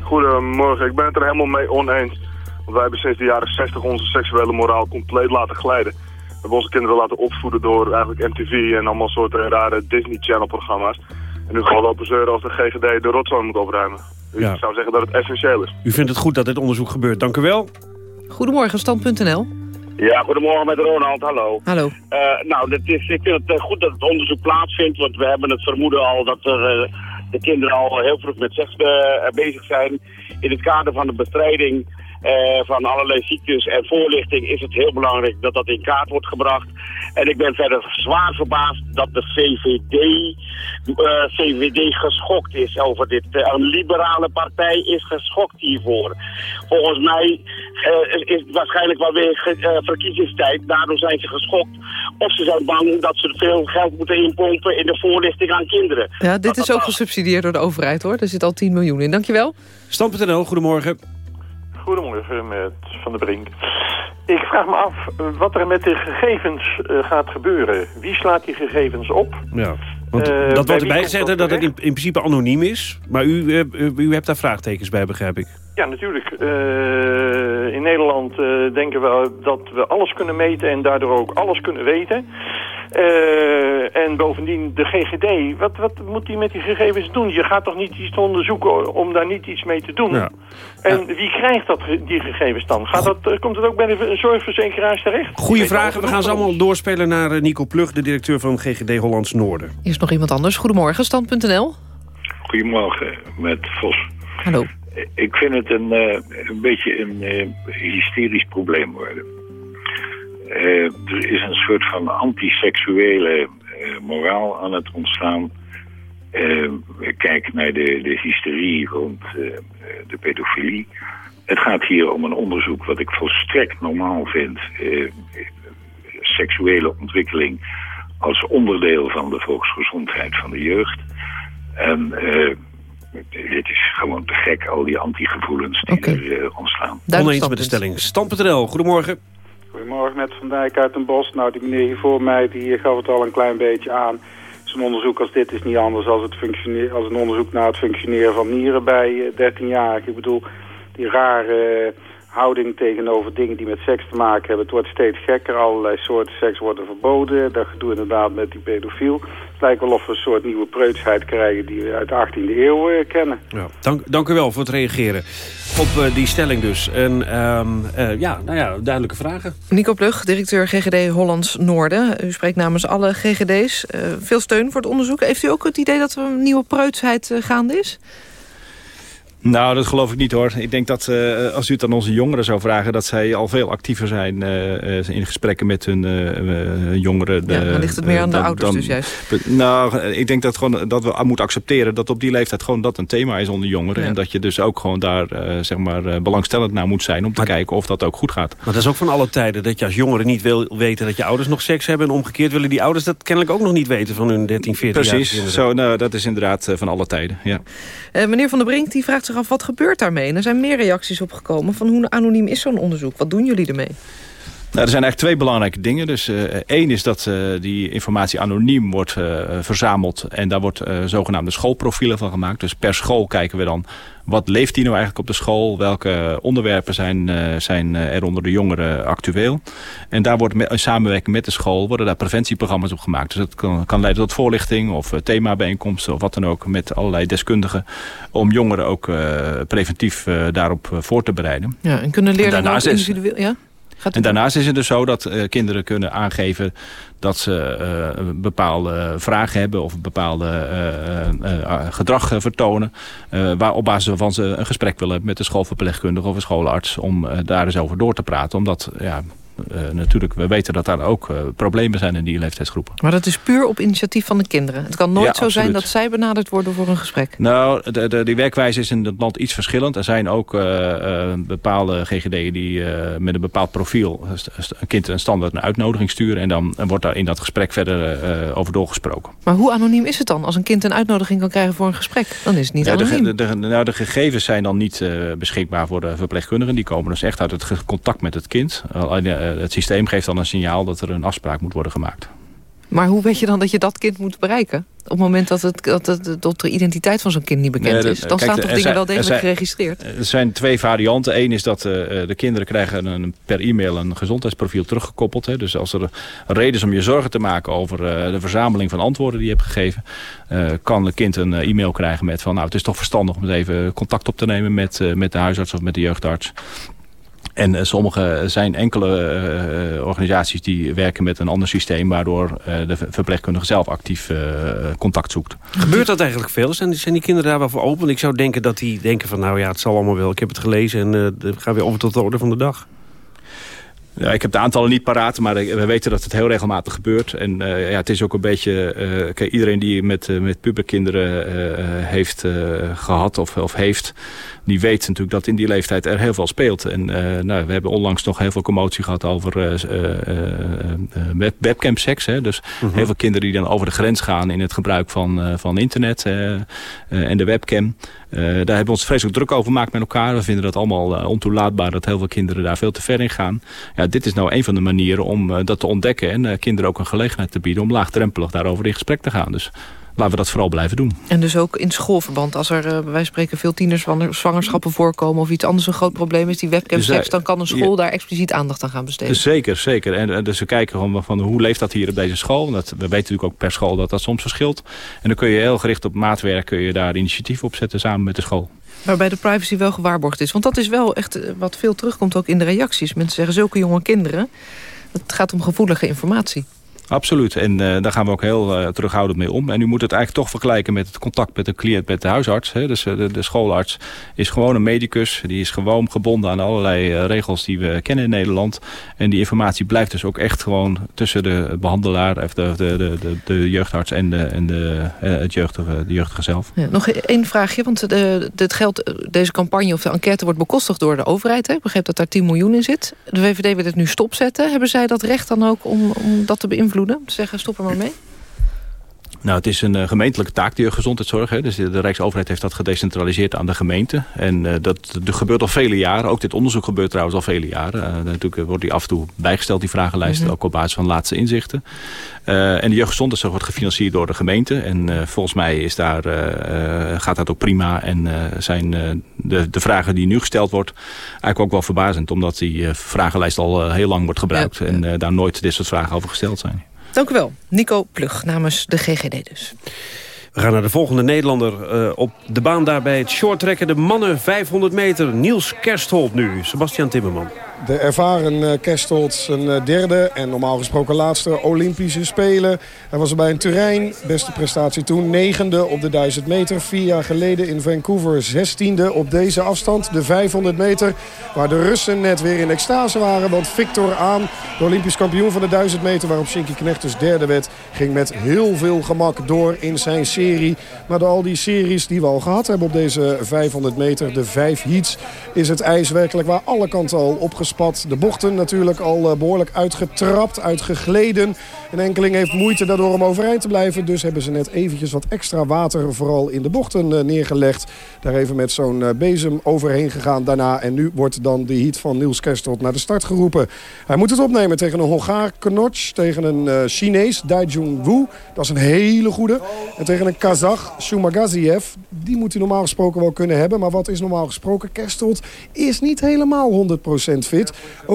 Goedemorgen, ik ben het er helemaal mee oneens. Want wij hebben sinds de jaren 60 onze seksuele moraal compleet laten glijden. We hebben onze kinderen laten opvoeden door eigenlijk MTV en allemaal soorten rare Disney Channel programma's. En nu gaan we lopen zeuren als de GGD de rotzooi moet opruimen. Dus ja. ik zou zeggen dat het essentieel is. U vindt het goed dat dit onderzoek gebeurt, dank u wel. Goedemorgen, Stand.nl. Ja, goedemorgen met Ronald, hallo. Hallo. Uh, nou, dit is, ik vind het goed dat het onderzoek plaatsvindt, want we hebben het vermoeden al dat er... Uh, de kinderen al heel vroeg met seks uh, bezig zijn. In het kader van de bestrijding uh, van allerlei ziektes en voorlichting is het heel belangrijk dat dat in kaart wordt gebracht. En ik ben verder zwaar verbaasd dat de VVD, uh, VVD geschokt is over dit. een liberale partij is geschokt hiervoor. Volgens mij is het waarschijnlijk wel weer verkiezingstijd. Daardoor zijn ze geschokt. Of ze zijn bang dat ze veel geld moeten inpompen in de voorlichting aan kinderen. Ja, dit is ook gesubsidieerd door de overheid hoor. Er zit al 10 miljoen in. Dankjewel. Stam.nl, goedemorgen. Goedemorgen met Van der Brink. Ik vraag me af wat er met de gegevens uh, gaat gebeuren. Wie slaat die gegevens op? Ja, want uh, dat wordt erbij gezegd dat het in, in, principe anoniem is. Maar u, uh, u hebt daar vraagtekens bij, begrijp ik. Ja, natuurlijk. in Nederland denken we dat we alles kunnen meten en daardoor ook alles kunnen weten. Uh, en bovendien de GGD, wat, wat moet die met die gegevens doen? Je gaat toch niet iets onderzoeken om daar niet iets mee te doen? Ja. En ja. wie krijgt dat, die gegevens dan? Gaat dat, komt het ook bij de zorgverzekeraars terecht? Goeie vragen, we gaan ze allemaal doorspelen naar Nico Plug, de directeur van GGD Hollands Noorden. Eerst nog iemand anders. Goedemorgen, stand.nl. Goedemorgen, met Vos. Hallo. Ik vind het een, een beetje een hysterisch probleem worden. Uh, er is een soort van antiseksuele moraal aan het ontstaan. kijk naar de, de hysterie rond de pedofilie. Het gaat hier om een onderzoek wat ik volstrekt normaal vind. seksuele ontwikkeling als onderdeel van de volksgezondheid van de jeugd. En dit is gewoon te gek, al die antigevoelens die er uh, ontstaan. Oneens met de stelling. Stam.nl, goedemorgen. Goedemorgen, met Van Dijk uit Den Bosch. Nou, die meneer hier voor mij, die gaf het al een klein beetje aan. Zo'n onderzoek als dit is niet anders als, het als een onderzoek naar het functioneren van nieren bij 13-jarigen. Ik bedoel, die rare houding tegenover dingen die met seks te maken hebben. Het wordt steeds gekker. Allerlei soorten seks worden verboden. Dat gedoe inderdaad met die pedofiel. Het lijkt wel of we een soort nieuwe preutsheid krijgen die we uit de 18e eeuw uh, kennen. Ja, dank, dank u wel voor het reageren op uh, die stelling dus. En um, uh, ja, nou ja, duidelijke vragen. Nico Plug, directeur GGD Hollands Noorden. U spreekt namens alle GGD's. veel steun voor het onderzoek. Heeft u ook het idee dat er een nieuwe preutsheid gaande is? Nou, dat geloof ik niet hoor. Ik denk dat uh, als u het aan onze jongeren zou vragen... dat zij al veel actiever zijn uh, in gesprekken met hun uh, jongeren. Ja, dan ligt het meer aan de ouders dan, dus juist. Nou, ik denk dat, gewoon, dat we moeten accepteren... dat op die leeftijd gewoon dat een thema is onder jongeren. Ja. En dat je dus ook gewoon daar zeg maar, belangstellend naar moet zijn... om te maar, kijken of dat ook goed gaat. Maar dat is ook van alle tijden. Dat je als jongere niet wil weten dat je ouders nog seks hebben... en omgekeerd willen die ouders dat kennelijk ook nog niet weten... van hun 13, 14 jaar. Precies, Zo, nou, dat is inderdaad van alle tijden. Ja. meneer Van der Brink die vraagt af, wat gebeurt daarmee? Er zijn meer reacties opgekomen van hoe anoniem is zo'n onderzoek? Wat doen jullie ermee? Nou, er zijn eigenlijk twee belangrijke dingen. Dus uh, één is dat uh, die informatie anoniem wordt uh, verzameld. En daar wordt zogenaamde schoolprofielen van gemaakt. Dus per school kijken we dan wat leeft die nou eigenlijk op de school? Welke onderwerpen zijn, zijn er onder de jongeren actueel? En daar wordt met, in samenwerking met de school worden daar preventieprogramma's op gemaakt. Dus dat kan, kan leiden tot voorlichting of themabijeenkomsten of wat dan ook met allerlei deskundigen. Om jongeren ook preventief daarop voor te bereiden. Ja, en kunnen leerlingen ook individueel... Ja? En daarnaast is het dus zo dat uh, kinderen kunnen aangeven dat ze uh, bepaalde vragen hebben of bepaalde uh, gedrag vertonen. waar op basis waarvan ze een gesprek willen met de schoolverpleegkundige of een schoolarts om daar eens over door te praten. Omdat ja, uh, natuurlijk, we weten dat daar ook uh, problemen zijn in die leeftijdsgroepen. Maar dat is puur op initiatief van de kinderen? Het kan nooit ja, zo absoluut. zijn dat zij benaderd worden voor een gesprek? Nou, de, de, die werkwijze is in het land iets verschillend. Er zijn ook uh, bepaalde GGD'en die met een bepaald profiel... een kind een standaard een uitnodiging sturen... en dan wordt daar in dat gesprek verder over doorgesproken. Maar hoe anoniem is het dan? Als een kind een uitnodiging kan krijgen voor een gesprek... dan is het niet ja, anoniem. De, de, nou, de gegevens zijn dan niet beschikbaar voor de verpleegkundigen. Die komen dus echt uit het contact met het kind eh, het systeem geeft dan een signaal dat er een afspraak moet worden gemaakt. Maar hoe weet je dan dat je dat kind moet bereiken? Op het moment dat, het, dat, het, dat de identiteit van zo'n kind niet bekend is. Dan staan toch dingen zijn, wel degelijk zijn, geregistreerd? Er zijn twee varianten. Eén is dat uh, de kinderen krijgen een, per e-mail een gezondheidsprofiel teruggekoppeld. Hè. Dus als er reden is om je zorgen te maken over uh, de verzameling van antwoorden die je hebt gegeven... Uh, kan het kind een e-mail krijgen met van... nou, het is toch verstandig om even contact op te nemen met, met de huisarts of met de jeugdarts. En uh, sommige zijn enkele uh, organisaties die werken met een ander systeem... waardoor uh, de verpleegkundige zelf actief contact zoekt. Gebeurt dat eigenlijk veel? Zijn, die kinderen daar wel voor open? Ik zou denken dat die denken van nou ja, het zal allemaal wel. Ik heb het gelezen en uh, gaan weer over tot de orde van de dag. Ja, ik heb de aantallen niet paraat, maar we weten dat het heel regelmatig gebeurt. En uh, ja, het is ook een beetje... Uh, kijk, iedereen die met, uh, met puberkinderen heeft gehad of, of heeft die weet natuurlijk dat in die leeftijd er heel veel speelt. En nou, we hebben onlangs nog heel veel commotie gehad over web webcam-seks. Dus mm -hmm. heel veel kinderen die dan over de grens gaan in het gebruik van, van internet en de webcam. Daar hebben we ons vreselijk druk over gemaakt met elkaar. We vinden dat allemaal ontoelaatbaar dat heel veel kinderen daar veel te ver in gaan. Ja, dit is nou een van de manieren om dat te ontdekken en kinderen ook een gelegenheid te bieden om laagdrempelig daarover in gesprek te gaan. Dus laten we dat vooral blijven doen. En dus ook in schoolverband, als er uh, bij wijze spreken veel tieners zwangerschappen voorkomen of iets anders een groot probleem is, die webcam seks, dus dan kan een school daar expliciet aandacht aan gaan besteden. Zeker, zeker. En dus we kijken gewoon van hoe leeft dat hier op deze school. Dat, we weten natuurlijk ook per school dat dat soms verschilt. En dan kun je heel gericht op maatwerk kun je daar initiatief op zetten samen met de school. Waarbij de privacy wel gewaarborgd is. Want dat is wel echt eh, wat veel terugkomt ook in de reacties. Mensen zeggen zulke jonge kinderen, het gaat om gevoelige informatie. Absoluut. En uh, daar gaan we ook heel uh, terughoudend mee om. En u moet het eigenlijk toch vergelijken met het contact met de cliënt, met de huisarts. Hè. Dus uh, de, schoolarts is gewoon een medicus. Die is gewoon gebonden aan allerlei regels die we kennen in Nederland. En die informatie blijft dus ook echt gewoon tussen de behandelaar, of de, de, de, de, jeugdarts en, de, en de, het jeugdige, de zelf. Ja, nog één vraagje, want dit geld, deze campagne of de enquête wordt bekostigd door de overheid. Hè. Ik begrijp dat daar 10 miljoen in zit. De VVD wil het nu stopzetten. Hebben zij dat recht dan ook om, om dat te beïnvloeden? Zeggen stop er maar mee? Nou, het is een uh, gemeentelijke taak, die gezondheidszorg. Hè. Dus de, de, Rijksoverheid heeft dat gedecentraliseerd aan de gemeente. En uh, dat, dat gebeurt al vele jaren. Ook dit onderzoek gebeurt trouwens al vele jaren. Uh, natuurlijk wordt die af en toe bijgesteld, die vragenlijsten. Mm -hmm. Ook op basis van laatste inzichten. en de jeugdgezondheidszorg wordt gefinancierd door de gemeente. En volgens mij is daar, gaat dat ook prima. En zijn de, de vragen die nu gesteld wordt eigenlijk ook wel verbazend. Omdat die vragenlijst al heel lang wordt gebruikt. Ja. En daar nooit dit soort vragen over gesteld zijn. Dank u wel. Nico Plug namens de GGD dus. We gaan naar de volgende Nederlander uh, op de baan daar bij het shorttrekken. De mannen 500 meter. Niels Kerstholt nu. Sebastian Timmerman. De ervaren uh, Kerstholt zijn uh, derde en normaal gesproken laatste Olympische Spelen. Hij was er bij een Turijn. Beste prestatie toen. Negende op de 1000 meter. Vier jaar geleden in Vancouver. Zestiende op deze afstand. De 500 meter. Waar de Russen net weer in extase waren. Want Victor Aan, de Olympisch kampioen van de 1000 meter... waarop Shinky Knecht dus derde werd... ging met heel veel gemak door in zijn serie. Maar door al die series die we al gehad hebben op deze 500 meter... de vijf heats, is het ijs werkelijk waar alle kanten al De bochten natuurlijk al behoorlijk uitgetrapt, uitgegleden. Een enkeling heeft moeite daardoor om overeind te blijven. Dus hebben ze net eventjes wat extra water vooral in de bochten neergelegd. Daar even met zo'n bezem overheen gegaan daarna. En nu wordt dan de heat van Niels Kerstelt naar de start geroepen. Hij moet het opnemen tegen een Hongaar Knoch. Tegen een Chinees, Daijun Wu. Dat is een hele goede. En tegen een Kazach, Shumagaziev. Die moet hij normaal gesproken wel kunnen hebben. Maar wat is normaal gesproken? Kerstelt is niet helemaal 100% fit.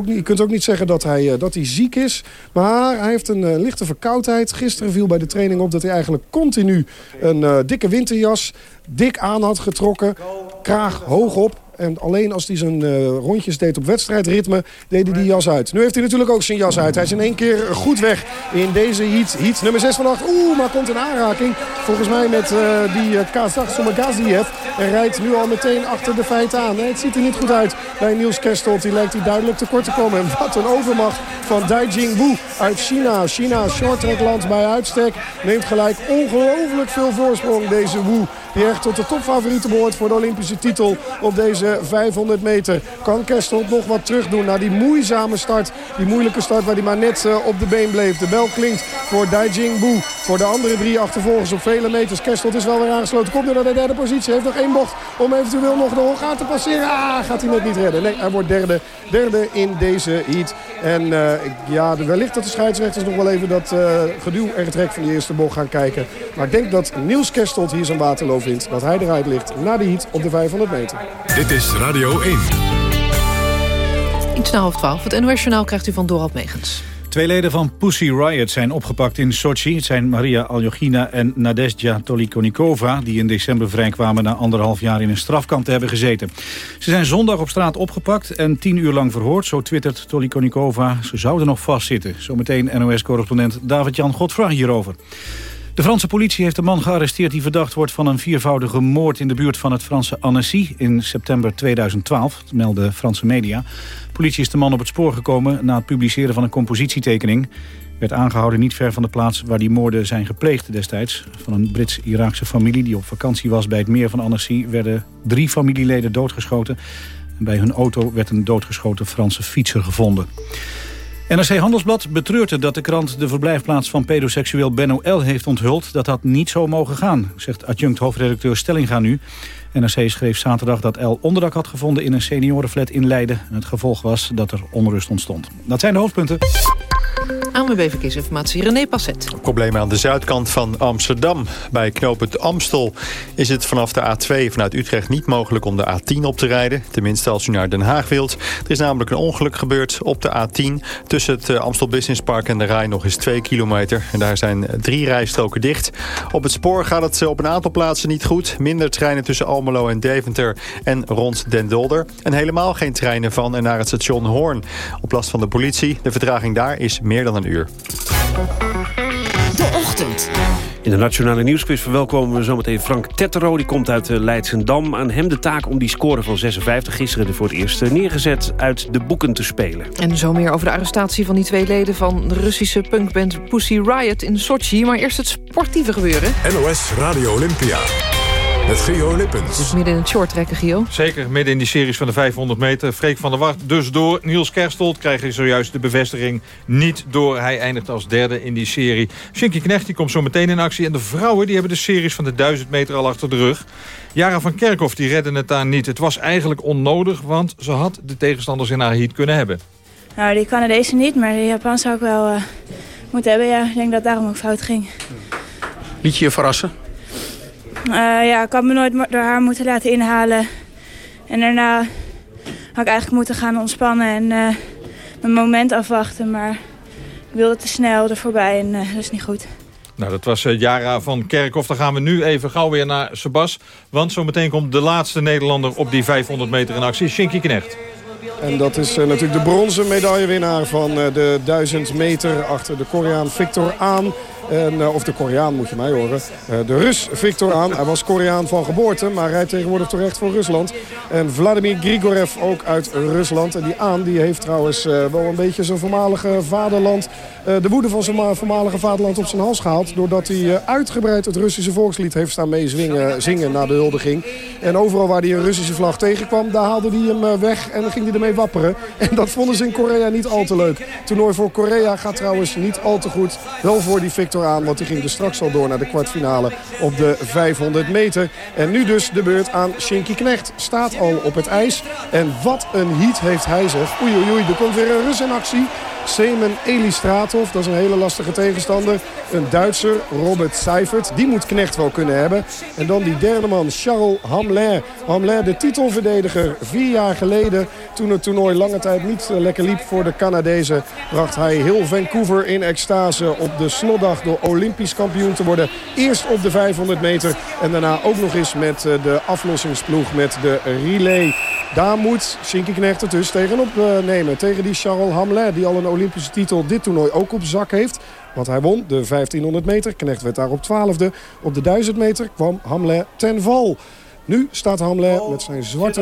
Je kunt ook niet zeggen dat hij, dat hij ziek is. Maar hij heeft een lichte verkoudheid. Gisteren viel bij de training op dat hij eigenlijk continu een uh, dikke winterjas dik aan had getrokken. Kraag hoog op. En alleen als hij zijn uh, rondjes deed op wedstrijdritme, deed hij die jas uit. Nu heeft hij natuurlijk ook zijn jas uit. Hij is in één keer goed weg in deze heat. Heat nummer 6 van 8. Oeh, maar komt een aanraking. Volgens mij met uh, die uh, Kazach Somagaziev. En rijdt nu al meteen achter de feiten aan. Nee, het ziet er niet goed uit bij Niels Kerstelt. Die lijkt hij duidelijk tekort te komen. En wat een overmacht van Daijing Wu uit China. China, shorttrackland bij uitstek. Neemt gelijk ongelooflijk veel voorsprong deze Wu. Die echt tot de topfavorieten behoort voor de Olympische titel op deze 500 meter. Kan Kerstelt nog wat terug doen naar die moeizame start. Die moeilijke start waar hij maar net uh, op de been bleef. De bel klinkt voor Daijing Wu. Voor de andere drie achtervolgers op vele meters. Kerstelt is wel weer aangesloten. Komt nu naar de derde positie. Heeft nog één bocht om eventueel nog de Hongaar te passeren. Ah, gaat hij net niet redden. Nee, hij wordt derde, derde in deze heat. En uh, ja, wellicht dat de scheidsrechters nog wel even dat uh, geduw en getrek van die eerste bocht gaan kijken. Maar ik denk dat Niels Kerstelt hier zijn waterloo vindt. Dat hij eruit ligt na de heat op de 500 meter. Is Radio 1. Iets na half 12. Het NOS Journaal krijgt u van Dorald Megens. Twee leden van Pussy Riot zijn opgepakt in Sochi. Het zijn Maria Aljogina en Nadezhda Tolikonikova... die in december vrijkwamen na anderhalf jaar in een strafkamp te hebben gezeten. Ze zijn zondag op straat opgepakt en tien uur lang verhoord. Zo twittert Tolikonikova. Ze zouden nog vastzitten. Zometeen NOS-correspondent David-Jan Godfra hierover. De Franse politie heeft een man gearresteerd die verdacht wordt van een viervoudige moord in de buurt van het Franse Annecy in september 2012, dat melden Franse media. De politie is de man op het spoor gekomen na het publiceren van een compositietekening. Werd aangehouden niet ver van de plaats waar die moorden zijn gepleegd destijds. Van een Brits-Iraakse familie die op vakantie was bij het meer van Annecy werden drie familieleden doodgeschoten. En bij hun auto werd een doodgeschoten Franse fietser gevonden. NRC Handelsblad betreurt dat de krant de verblijfplaats van pedoseksueel Benno L. heeft onthuld. Dat had niet zo mogen gaan, zegt adjunct hoofdredacteur Stellinga nu. NRC schreef zaterdag dat L. onderdak had gevonden in een seniorenflat in Leiden. En het gevolg was dat er onrust ontstond. Dat zijn de hoofdpunten. ANWB Verkeersinformatie, René Passet. Problemen aan de zuidkant van Amsterdam. Bij knooppunt Amstel is het vanaf de A2 vanuit Utrecht niet mogelijk om de A10 op te rijden. Tenminste als u naar Den Haag wilt. Er is namelijk een ongeluk gebeurd op de A10. Tussen het Amstel Business Park en de Rijn nog eens 2 kilometer. En daar zijn drie rijstroken dicht. Op het spoor gaat het op een aantal plaatsen niet goed. Minder treinen tussen Almelo en Deventer en rond Den Dolder. En helemaal geen treinen van en naar het station Hoorn. Op last van de politie. De vertraging daar is meer dan een uur. Ochtend. In de Nationale Nieuwsquiz verwelkomen we zometeen Frank Tettero. Die komt uit eh, Leidsendam. Aan hem de taak om die score van 56 gisteren er voor het eerst eh, neergezet uit de boeken te spelen. En zo meer over de arrestatie van die twee leden van de Russische punkband Pussy Riot in Sochi. Maar eerst het sportieve gebeuren. NOS Radio Olympia. Met Gio Lippens. Dus midden in het short trekken, Gio. Zeker, midden in die series van de 500 meter. Freek van der Wart dus door. Niels Kerstold krijgt zojuist de bevestiging niet door. Hij eindigt als derde in die serie. Shinky Knecht die komt zo meteen in actie. En de vrouwen die hebben de series van de 1000 meter al achter de rug. Jara van Kerkhoff die redden het daar niet. Het was eigenlijk onnodig, want ze had de tegenstanders in haar heat kunnen hebben. Nou, die Canadezen niet, maar de Japan zou ik wel uh, moeten hebben. Ja, ik denk dat daarom ook fout ging. Liet je je verrassen? Uh, ja, ik had me nooit door haar moeten laten inhalen. En daarna had ik eigenlijk moeten gaan ontspannen en uh, mijn moment afwachten. Maar ik wilde te snel er voorbij en uh, dat is niet goed. Nou, dat was Jara van Kerkhoff. Dan gaan we nu even gauw weer naar Sebas. Want zometeen komt de laatste Nederlander op die 500 meter in actie, Shinky Knecht. En dat is uh, natuurlijk de bronzen medaillewinnaar van uh, de 1000 meter achter de Koreaan Victor Aan. En, uh, of de Koreaan moet je mij horen. de Rus Victor Aan. Hij was Koreaan van geboorte, maar rijdt tegenwoordig terecht voor Rusland. En Vladimir Grigorev ook uit Rusland. En die Aan die heeft trouwens wel een beetje zijn voormalige vaderland... de woede van zijn voormalige vaderland op zijn hals gehaald. Doordat hij uitgebreid het Russische volkslied heeft staan meezingen zingen na de huldiging. En overal waar hij een Russische vlag tegenkwam, daar haalde hij hem weg en ging hij ermee wapperen. En dat vonden ze in Korea niet al te leuk. Toernooi voor Korea gaat trouwens niet al te goed. Wel voor die Victor aan, want die ging er straks al door naar de kwartfinale op de 500 meter. En nu dus de beurt aan Shinky Knecht. Staat al op het ijs. En wat een heat heeft hij zeg. Oei oei oei, er komt weer een Rus in actie. Semen Elistratov, dat is een hele lastige tegenstander. Een Duitser, Robert Seifert, die moet Knecht wel kunnen hebben. En dan die derde man, Charles Hamler. Hamler, de titelverdediger, vier jaar geleden... toen het toernooi lange tijd niet lekker liep voor de Canadezen... bracht hij heel Vancouver in extase op de slotdag... door Olympisch kampioen te worden. Eerst op de 500 meter en daarna ook nog eens met de aflossingsploeg... met de relay. Daar moet Shinky Knecht het dus tegenop nemen. Tegen die Charles Hamler, die al een Olympische titel dit toernooi ook op zak heeft. Want hij won de 1500 meter. Knecht werd daar op 12e. Op de 1000 meter kwam Hamler ten val. Nu staat Hamler met zijn zwarte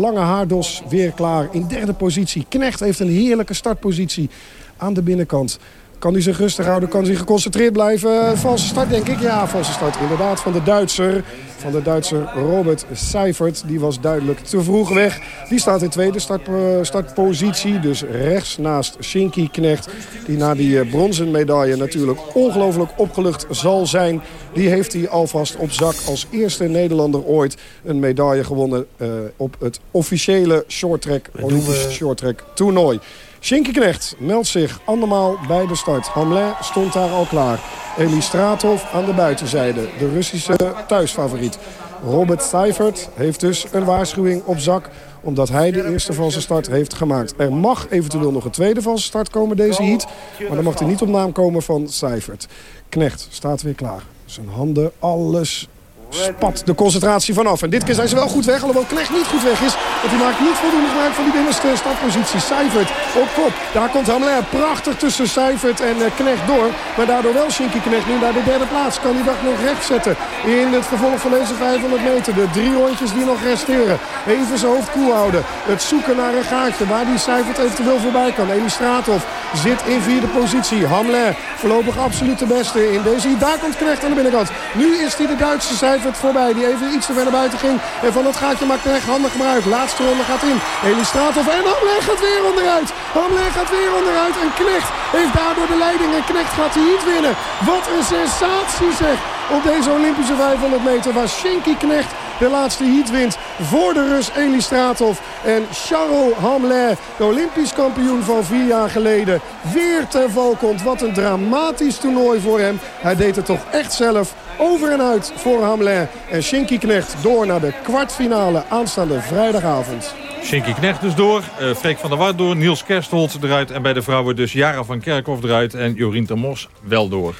lange haardos weer klaar in derde positie. Knecht heeft een heerlijke startpositie aan de binnenkant. Kan hij zich rustig houden? Kan hij geconcentreerd blijven? Valse start denk ik. Ja, valse start inderdaad van de Duitser. Van de Duitser Robert Seifert. Die was duidelijk te vroeg weg. Die staat in tweede start, uh, startpositie. Dus rechts naast Shinky Knecht. Die na die uh, bronzen medaille natuurlijk ongelooflijk opgelucht zal zijn. Die heeft hij alvast op zak als eerste Nederlander ooit een medaille gewonnen. Uh, op het officiële shorttrack, Olympisch shorttrack toernooi. Shinky Knecht meldt zich andermaal bij de start. Hamlin stond daar al klaar. Eli Stratov aan de buitenzijde. De Russische thuisfavoriet. Robert Seifert heeft dus een waarschuwing op zak omdat hij de eerste valse start heeft gemaakt. Er mag eventueel nog een tweede valse start komen deze heat. Maar dan mag hij niet op naam komen van Seifert. Knecht staat weer klaar. Zijn handen, alles spat de concentratie vanaf. En dit keer zijn ze wel goed weg, alhoewel Knecht niet goed weg is. Want hij maakt niet voldoende gebruik van die binnenste startpositie. Seifert op kop. Daar komt Hamler prachtig tussen Seifert en uh, Knecht door. Maar daardoor wel Shinky Knecht nu naar de derde plaats. Kan hij dat nog recht zetten in het vervolg van deze 500 meter. De drie rondjes die nog resteren. Even zijn hoofd koel houden. Het zoeken naar een gaatje waar die Seifert eventueel voorbij kan. Emi Stratov zit in vierde positie. Hamler voorlopig absoluut de beste in deze. Daar komt Knecht aan de binnenkant. Nu is hij de Duitse Seifert voorbij. Die even iets te ver naar buiten ging. En van dat gaatje maakt Knecht handig gebruik. Laatste ronde gaat in. Emi Stratov en Hamler gaat weer onderuit. Hamler gaat weer onderuit. En Knecht heeft daardoor de leiding. En Knecht gaat hij niet winnen. Wat een sensatie zeg. Op deze Olympische 500 meter waar Shinky Knecht de laatste heat wint voor de Rus Eli Stratov. En Charles Hamler, de Olympisch kampioen van vier jaar geleden, weer ten val komt. Wat een dramatisch toernooi voor hem. Hij deed het toch echt zelf over en uit voor Hamler. En Shinky Knecht door naar de kwartfinale aanstaande vrijdagavond. Shinky Knecht dus door, uh, Freek van der Wart door, Niels Kerstholt eruit... en bij de vrouwen dus Jara van Kerkhoff eruit en Jorien Mos wel door.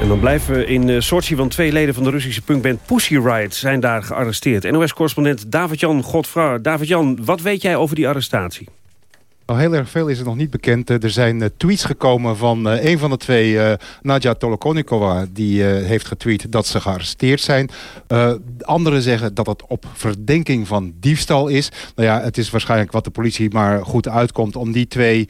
En dan blijven we in Sochi, want twee leden van de Russische punkband Pussy Riot zijn daar gearresteerd. NOS-correspondent David-Jan Godfra. David-Jan, wat weet jij over die arrestatie? Nou, heel erg veel is er nog niet bekend. Eh, er zijn uh, tweets gekomen van uh, een van de twee, uh, Nadja Tolokonikova... die heeft getweet dat ze gearresteerd zijn. anderen zeggen dat het op verdenking van diefstal is. Nou ja, het is waarschijnlijk wat de politie maar goed uitkomt... om die twee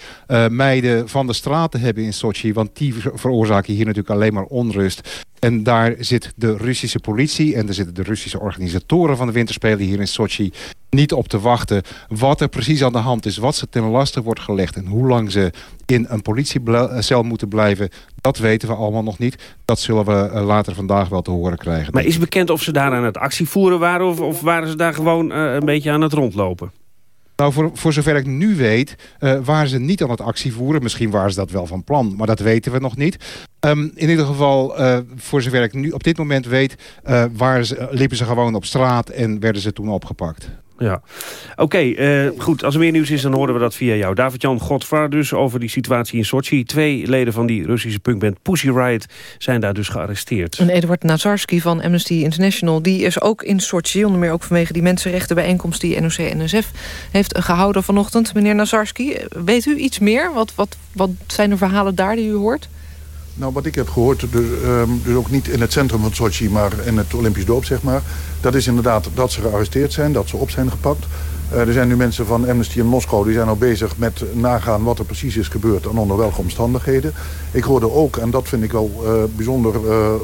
meiden van de straat te hebben in Sochi. Want die veroorzaken hier natuurlijk alleen maar onrust. En daar zit de Russische politie en er zitten de Russische organisatoren van de winterspelen hier in Sochi niet op te wachten wat er precies aan de hand is, wat ze ten laste wordt gelegd en hoe lang ze in een politiecel moeten blijven, dat weten we allemaal nog niet. Dat zullen we eh, later vandaag wel te horen krijgen. Maar is bekend of ze daar aan het actievoeren waren of, of waren ze daar gewoon uh, een beetje aan het rondlopen? Nou, voor, zover ik nu weet, uh, waren ze niet aan het actie voeren. Misschien waren ze dat wel van plan, maar dat weten we nog niet. Um, in ieder geval, uh, voor zover ik nu op dit moment weet... Waren ze, liepen ze gewoon op straat en werden ze toen opgepakt. Ja, oké, uh, goed. Als er meer nieuws is, dan horen we dat via jou. David-Jan Godvaar dus over die situatie in Sochi. Twee leden van die Russische punkband Pussy Riot zijn daar dus gearresteerd. En Eduard Nazarski van Amnesty International, die is ook in Sochi... onder meer ook vanwege die mensenrechtenbijeenkomst die NOC-NSF heeft gehouden vanochtend. Meneer Nazarski, weet u iets meer? Wat, wat, wat zijn de verhalen daar die u hoort? Nou, wat ik heb gehoord, dus, um, dus, ook niet in het centrum van Sochi, maar in het Olympisch dorp, zeg maar. Dat is inderdaad dat ze gearresteerd zijn, dat ze op zijn gepakt. Uh, er zijn nu mensen van Amnesty in Moskou, die zijn al bezig met nagaan wat er precies is gebeurd en onder welke omstandigheden. Ik hoorde ook, en dat vind ik wel uh, bijzonder uh,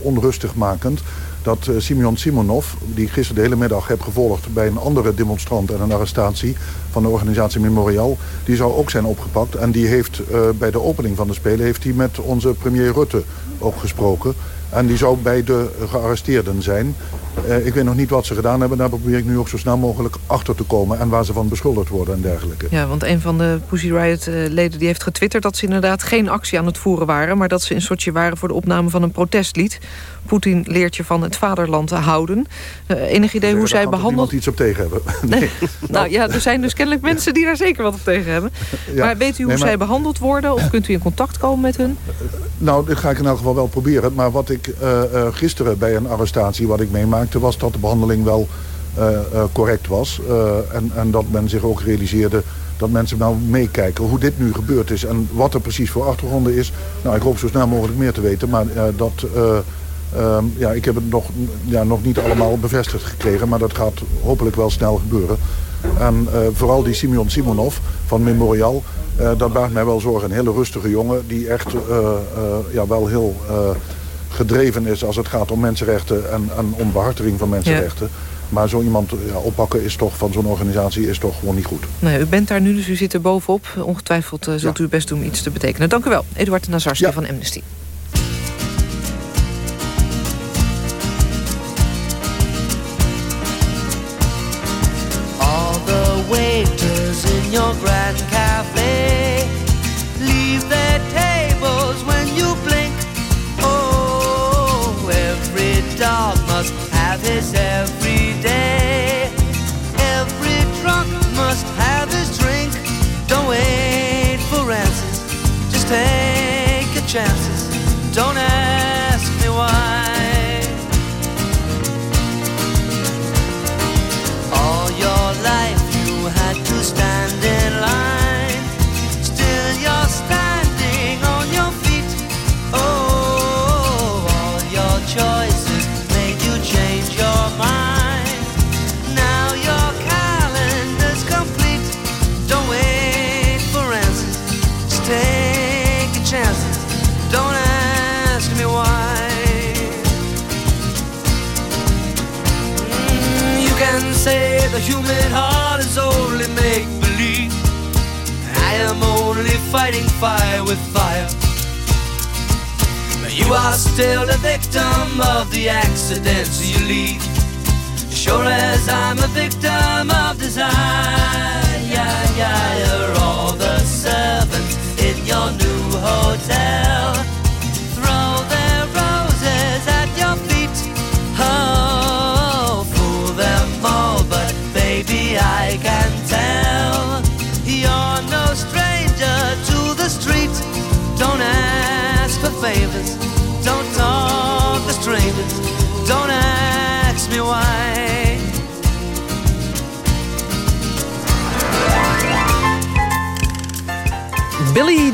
onrustig makend, dat uh, Simeon Simonov, die ik gisteren de hele middag heb gevolgd... bij een andere demonstrant en een arrestatie van de organisatie Memorial... die zou ook zijn opgepakt. En die heeft uh, bij de opening van de Spelen heeft hij met onze premier Rutte ook gesproken... En die zou bij de gearresteerden zijn. Uh, ik weet nog niet wat ze gedaan hebben. Daar probeer ik nu ook zo snel mogelijk achter te komen. En waar ze van beschuldigd worden en dergelijke. Ja, want een van de Pussy Riot-leden die heeft getwitterd... dat ze inderdaad geen actie aan het voeren waren... maar dat ze in Sochi waren voor de opname van een protestlied. Poetin leert je van het vaderland te houden. Uh, enig idee hoe zij behandeld... iets op tegen hebben. nee. nou ja, er zijn dus kennelijk mensen die daar zeker wat op tegen hebben. Ja. Maar weet u hoe nee, maar... zij behandeld worden? Of kunt u in contact komen met hun? Nou, dat ga ik in elk geval wel proberen. Maar wat ik uh, uh, gisteren bij een arrestatie wat ik meemaakte... was dat de behandeling wel correct was. en, en dat men zich ook realiseerde dat mensen nou meekijken hoe dit nu gebeurd is... en wat er precies voor achtergronden is. Nou, ik hoop zo snel mogelijk meer te weten. Maar dat Um, ja, ik heb het nog, ja, nog niet allemaal bevestigd gekregen, maar dat gaat hopelijk wel snel gebeuren. En uh, vooral die Simeon Simonov van Memorial, uh, dat baart mij wel zorgen. Een hele rustige jongen die echt uh, ja, wel heel gedreven is als het gaat om mensenrechten en, en om behartiging van mensenrechten. Ja. Maar zo iemand ja, oppakken is toch, van zo'n organisatie is toch gewoon niet goed. U bent daar nu, dus u zit er bovenop. Ongetwijfeld zult ja. u best doen iets te betekenen. Dank u wel, Eduard Nazarski van Amnesty. Your grand cafe. Leave their tables when you blink. Oh, every dog must have his fire with fire. But you are still the victim of the accidents you leave. Sure as I'm a victim of desire. Yeah, yeah, you're all the servants in your new hotel.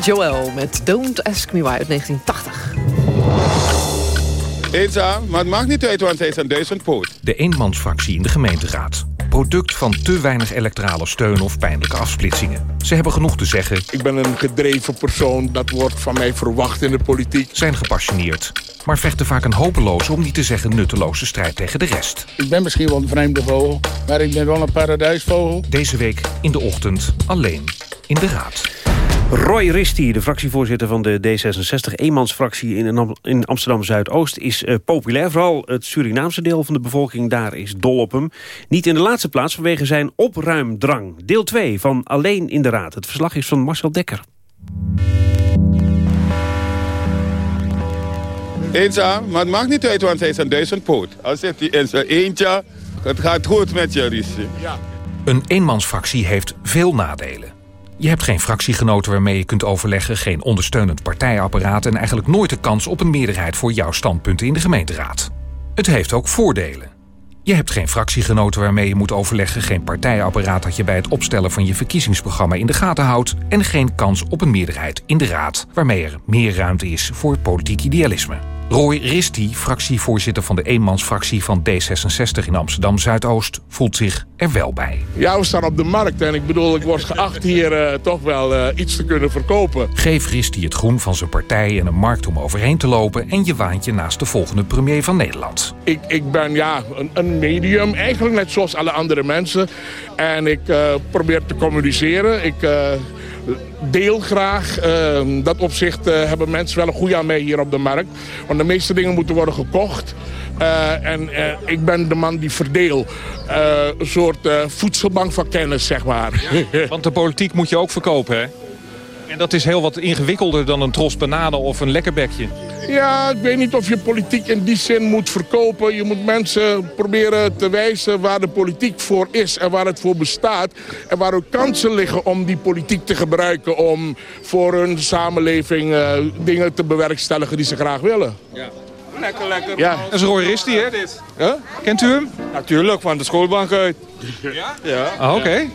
Joel met Don't Ask Me Why uit 1980. Eenzaam, maar het maakt niet uit, want hij is een duizend poot. De eenmansfractie in de gemeenteraad. Product van te weinig electorale steun of pijnlijke afsplitsingen. Ze hebben genoeg te zeggen. Ik ben een gedreven persoon, dat wordt van mij verwacht in de politiek. Zijn gepassioneerd, maar vechten vaak een hopeloze, om niet te zeggen nutteloze strijd tegen de rest. Ik ben misschien wel een vreemde vogel, maar ik ben wel een paradijsvogel. Deze week in de ochtend alleen in de raad. Roy Risti, de fractievoorzitter van de D66-eenmansfractie in, in Amsterdam-Zuidoost... is uh, populair. Vooral het Surinaamse deel van de bevolking daar is dol op hem. Niet in de laatste plaats vanwege zijn opruimdrang. Deel 2 van Alleen in de Raad. Het verslag is van Marcel Dekker. Eenzaam, maar het maakt niet uit, want hij is een duizend poot. Al zit hij in zijn eentje, het gaat goed met je, Risti. Ja. Een eenmansfractie heeft veel nadelen. Je hebt geen fractiegenoten waarmee je kunt overleggen... geen ondersteunend partijapparaat... en eigenlijk nooit de kans op een meerderheid voor jouw standpunten in de gemeenteraad. Het heeft ook voordelen. Je hebt geen fractiegenoten waarmee je moet overleggen... geen partijapparaat dat je bij het opstellen van je verkiezingsprogramma in de gaten houdt... en geen kans op een meerderheid in de raad... waarmee er meer ruimte is voor politiek idealisme. Roy Risti, fractievoorzitter van de eenmansfractie van D66 in Amsterdam-Zuidoost, voelt zich er wel bij. Ja, we staan op de markt en ik bedoel, ik word geacht hier uh, toch wel uh, iets te kunnen verkopen. Geef Risti het groen van zijn partij en een markt om overheen te lopen en je waant je naast de volgende premier van Nederland. Ik, ik ben ja, een, een medium, eigenlijk net zoals alle andere mensen. En ik uh, probeer te communiceren. Ik deel graag. Uh, dat opzicht uh, hebben mensen wel een goede aan mij hier op de markt. Want de meeste dingen moeten worden gekocht. Uh, en ik ben de man die verdeel. een soort voedselbank van kennis, zeg maar. Want de politiek moet je ook verkopen, hè? En dat is heel wat ingewikkelder dan een tros bananen of een lekkerbekje. Ja, ik weet niet of je politiek in die zin moet verkopen. Je moet mensen proberen te wijzen waar de politiek voor is en waar het voor bestaat. En waar ook kansen liggen om die politiek te gebruiken om voor hun samenleving uh, dingen te bewerkstelligen die ze graag willen. Ja. Lekker, lekker. Ja. Dat is Roy Risti, hè, dit? Huh? Kent u hem? Natuurlijk, van de schoolbank uit. Ja? Ja. Ah, Oké. Okay.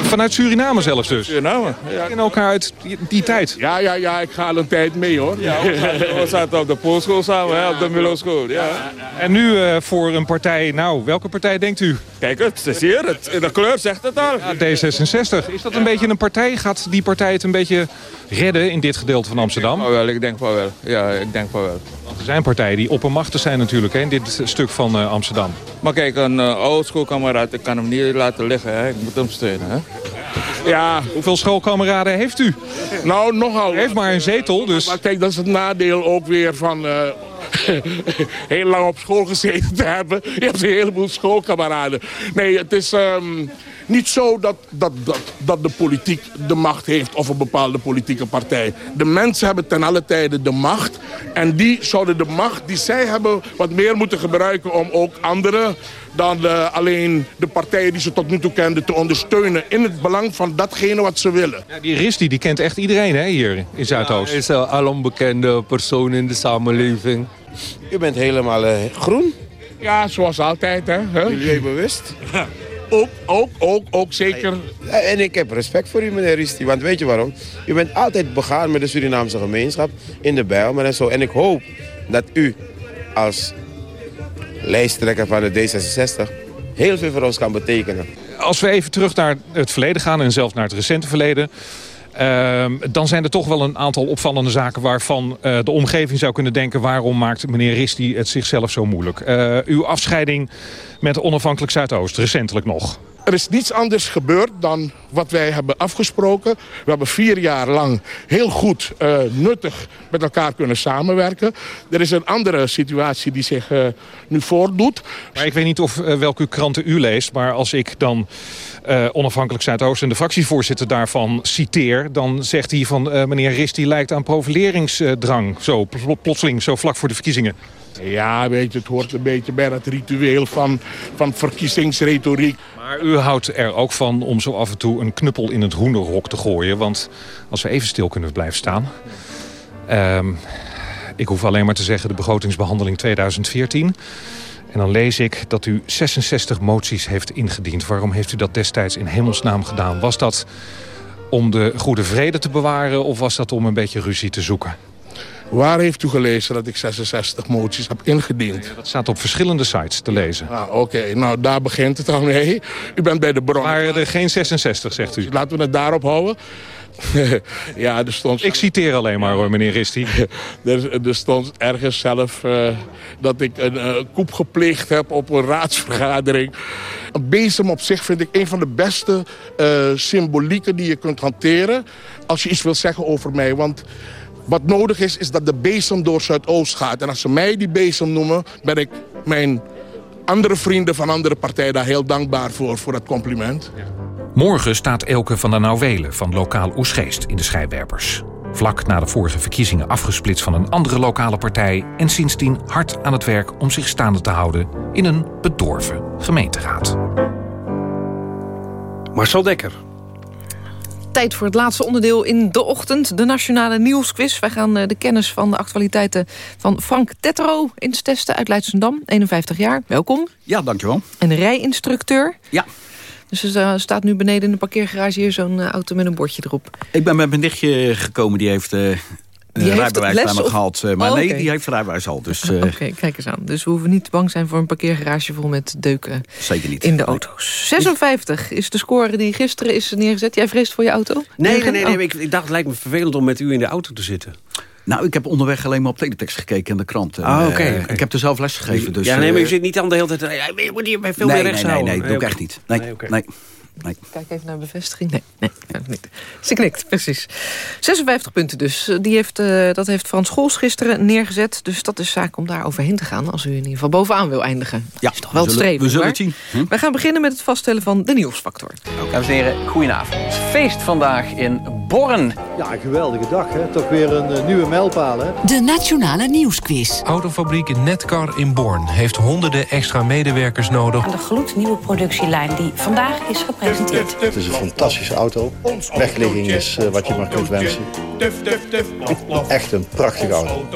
Vanuit Suriname zelfs dus? Suriname, ja. kennen elkaar uit die, die, tijd? Ja, ja, ja, ik ga al een tijd mee hoor. Ja, we zaten op de Poolschool samen, ja, hè, op de Milo-school. Ja. En nu uh, voor een partij, nou, welke partij denkt u? Kijk, het is hier, het, de kleur zegt het al. Ja, D66. Is dat een beetje een partij? Gaat die partij het een beetje redden in dit gedeelte van Amsterdam? Van wel, ik denk van wel. Ja, ik denk van wel. Want er zijn partijen die oppermachtig zijn natuurlijk hè, in dit stuk van uh, Amsterdam. Maar kijk, een uh, oude schoolkameraad, ik kan hem niet laten liggen. Hè. Ik moet hem steunen. Hè. Ja. Hoeveel schoolkameraden heeft u? Nou, nogal. U heeft maar een zetel, dus... Maar kijk, dat is het nadeel ook weer van... Uh, heel lang op school gezeten te hebben. Je hebt een heleboel schoolkameraden. Nee, het is... Um, niet zo dat, dat, dat, dat de politiek de macht heeft of een bepaalde politieke partij. De mensen hebben ten alle tijde de macht. En die zouden de macht die zij hebben wat meer moeten gebruiken om ook anderen dan uh, alleen de partijen die ze tot nu toe kenden te ondersteunen in het belang van datgene wat ze willen. Ja, die Risti die kent echt iedereen hè, hier in Zuidoost. Ja, hij is een alombekende persoon in de samenleving. U bent helemaal uh, groen. Ja, zoals altijd. Hè? Milieubewust. Ook, ook, ook, ook zeker. En ik heb respect voor u, meneer Risti. Want weet je waarom? U bent altijd begaan met de Surinaamse gemeenschap in de Bijlmer en zo. En ik hoop dat u als lijsttrekker van de D66 heel veel voor ons kan betekenen. Als we even terug naar het verleden gaan en zelfs naar het recente verleden... Uh, dan zijn er toch wel een aantal opvallende zaken waarvan uh, de omgeving zou kunnen denken... waarom maakt meneer Risti het zichzelf zo moeilijk? Uh, uw afscheiding met onafhankelijk Zuidoost, recentelijk nog. Er is niets anders gebeurd dan wat wij hebben afgesproken. We hebben vier jaar lang heel goed, uh, nuttig met elkaar kunnen samenwerken. Er is een andere situatie die zich uh, nu voordoet. Maar ik weet niet of uh, welke kranten u leest, maar als ik dan uh, onafhankelijk Zuidoost en de fractievoorzitter daarvan citeer... dan zegt hij van uh, meneer Risti lijkt aan profileringsdrang. Zo plotseling, zo vlak voor de verkiezingen. Ja, weet je, het hoort een beetje bij het ritueel van, van verkiezingsretoriek. Maar u houdt er ook van om zo af en toe een knuppel in het hoenderhok te gooien. Want als we even stil kunnen blijven staan... Um, ik hoef alleen maar te zeggen de begrotingsbehandeling 2014... En dan lees ik dat u 66 moties heeft ingediend. Waarom heeft u dat destijds in hemelsnaam gedaan? Was dat om de goede vrede te bewaren... of was dat om een beetje ruzie te zoeken? Waar heeft u gelezen dat ik 66 moties heb ingediend? Dat staat op verschillende sites te lezen. Ah, Oké, nou daar begint het al mee. U bent bij de bron. Maar er geen 66, zegt u. Laten we het daarop houden. ja, er stond... Ik citeer alleen maar hoor, meneer Risti. er, er stond ergens zelf eh, dat ik een uh, koep gepleegd heb op een raadsvergadering. Een bezem op zich vind ik een van de beste uh, symbolieken die je kunt hanteren... als je iets wil zeggen over mij. Want wat nodig is, is dat de bezem door Zuidoost gaat. En als ze mij die bezem noemen, ben ik mijn andere vrienden van andere partijen daar heel dankbaar voor, voor dat compliment. Morgen staat Elke van der Nauwelen van lokaal Oesgeest in de schijnwerpers. Vlak na de vorige verkiezingen afgesplitst van een andere lokale partij... en sindsdien hard aan het werk om zich staande te houden... in een bedorven gemeenteraad. Marcel Dekker. Tijd voor het laatste onderdeel in de ochtend. De Nationale Nieuwsquiz. Wij gaan de kennis van de actualiteiten van Frank Tettero eens testen uit Leidsendam. 51 jaar. Welkom. Ja, dankjewel. En rijinstructeur. Ja. Dus er staat nu beneden in de parkeergarage hier zo'n auto met een bordje erop. Ik ben met mijn nichtje gekomen, die heeft... Uh, die rijbewijs heeft bij me of... gehad. Maar oh, nee, okay. die heeft rijbewijs al. Dus, uh... Oké, okay, kijk eens aan. Dus we hoeven niet bang zijn voor een parkeergarage vol met deuken Zeker niet. in de auto's. 56 is de score die gisteren is neergezet. Jij vreest voor je auto? Nee, nee, nee. nee. Ik, ik dacht het lijkt me vervelend om met u in de auto te zitten. Nou, ik heb onderweg alleen maar op teletext gekeken in de krant. Ah, oké. Okay, uh, okay. Ik heb er zelf les gegeven. Dus, ja, nee, maar je zit niet aan de hele tijd... Ja, je moet hier bij veel nee, meer rechts nee, nee, houden. nee, dat doe ik echt niet. Nee, nee. Nee. Kijk even naar bevestiging. Nee, nee, niet. Ze knikt, precies. 56 punten dus. Die heeft, uh, dat heeft Frans Scholz gisteren neergezet. Dus dat is zaak om daar overheen te gaan... als u in ieder geval bovenaan wil eindigen. Ja, is toch wel we het zullen, streven. We zullen het zien. Hm? We gaan beginnen met het vaststellen van de nieuwsfactor. Dames en heren, goedenavond. Feest vandaag in Born. Ja, een geweldige dag, hè? Toch weer een uh, nieuwe mijlpaal, hè? De Nationale Nieuwsquiz. Autofabriek Netcar in Born heeft honderden extra medewerkers nodig. Aan de gloednieuwe productielijn die vandaag is gepresenteerd. Het is een fantastische auto. Wegligging is uh, wat je maar kunt wensen. Echt een prachtige auto.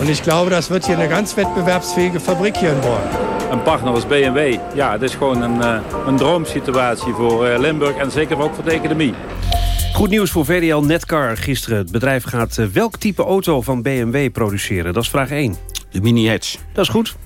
En ik geloof dat wordt hier een ganz wettbewerbsfähige fabriek hier in Born. Een partner als BMW, ja, het is gewoon een, uh, een droomsituatie voor uh, Limburg en zeker ook voor de economie. Goed nieuws voor VDL Netcar gisteren. Het bedrijf gaat welk type auto van BMW produceren? Dat is vraag 1. De Mini Hatch. Dat is goed.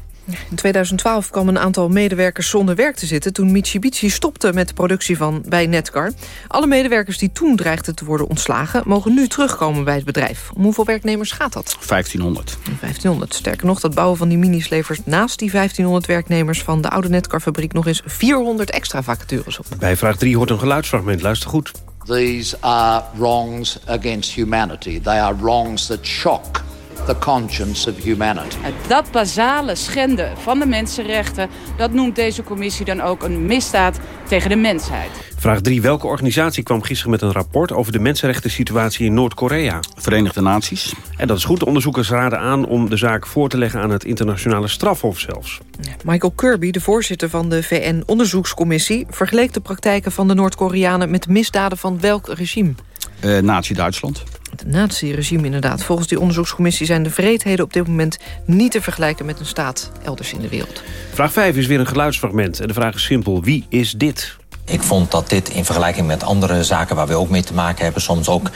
In 2012 kwam een aantal medewerkers zonder werk te zitten... toen Mitsubishi stopte met de productie van bij Netcar. Alle medewerkers die toen dreigden te worden ontslagen... mogen nu terugkomen bij het bedrijf. Om hoeveel werknemers gaat dat? 1500. 1500. Sterker nog, dat bouwen van die minis levert naast die 1500 werknemers... van de oude Netcar-fabriek nog eens 400 extra vacatures op. Bij vraag 3 hoort een geluidsfragment. Luister goed. These are wrongs against humanity. They are wrongs that shock the conscience of humanity. Dat basale schenden van de mensenrechten... dat noemt deze commissie dan ook een misdaad tegen de mensheid. Vraag 3. Welke organisatie kwam gisteren met een rapport... over de mensenrechten situatie in Noord-Korea? Verenigde Naties. En dat is goed. De onderzoekers raden aan om de zaak voor te leggen... aan het internationale strafhof zelfs. Michael Kirby, de voorzitter van de VN-onderzoekscommissie... vergeleek de praktijken van de Noord-Koreanen... met misdaden van welk regime? Uh, Nazi-Duitsland. Het nazi-regime inderdaad. Volgens die onderzoekscommissie zijn de vreedheden op dit moment niet te vergelijken met een staat elders in de wereld. Vraag 5 is weer een geluidsfragment. En de vraag is simpel. Wie is dit? Ik vond dat dit in vergelijking met andere zaken waar we ook mee te maken hebben... soms ook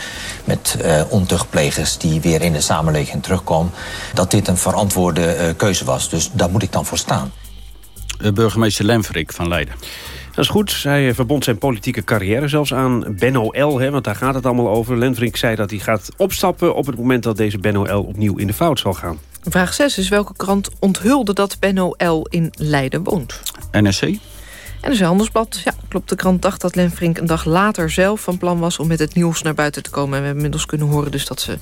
met uh, ontuchtplegers die weer in de samenleving terugkomen... dat dit een verantwoorde uh, keuze was. Dus daar moet ik dan voor staan. Uh, burgemeester Lemfrik van Leiden. Dat is goed. Hij verbond zijn politieke carrière zelfs aan Benno L. Hè, want daar gaat het allemaal over. Lenfrink zei dat hij gaat opstappen op het moment dat deze Benno L. opnieuw in de fout zal gaan. Vraag 6 is welke krant onthulde dat Benno L. in Leiden woont? NSC. En dus Handelsblad. Ja, klopt. De krant dacht dat Lenfrink een dag later zelf van plan was... om met het nieuws naar buiten te komen. En we hebben inmiddels kunnen horen dus dat ze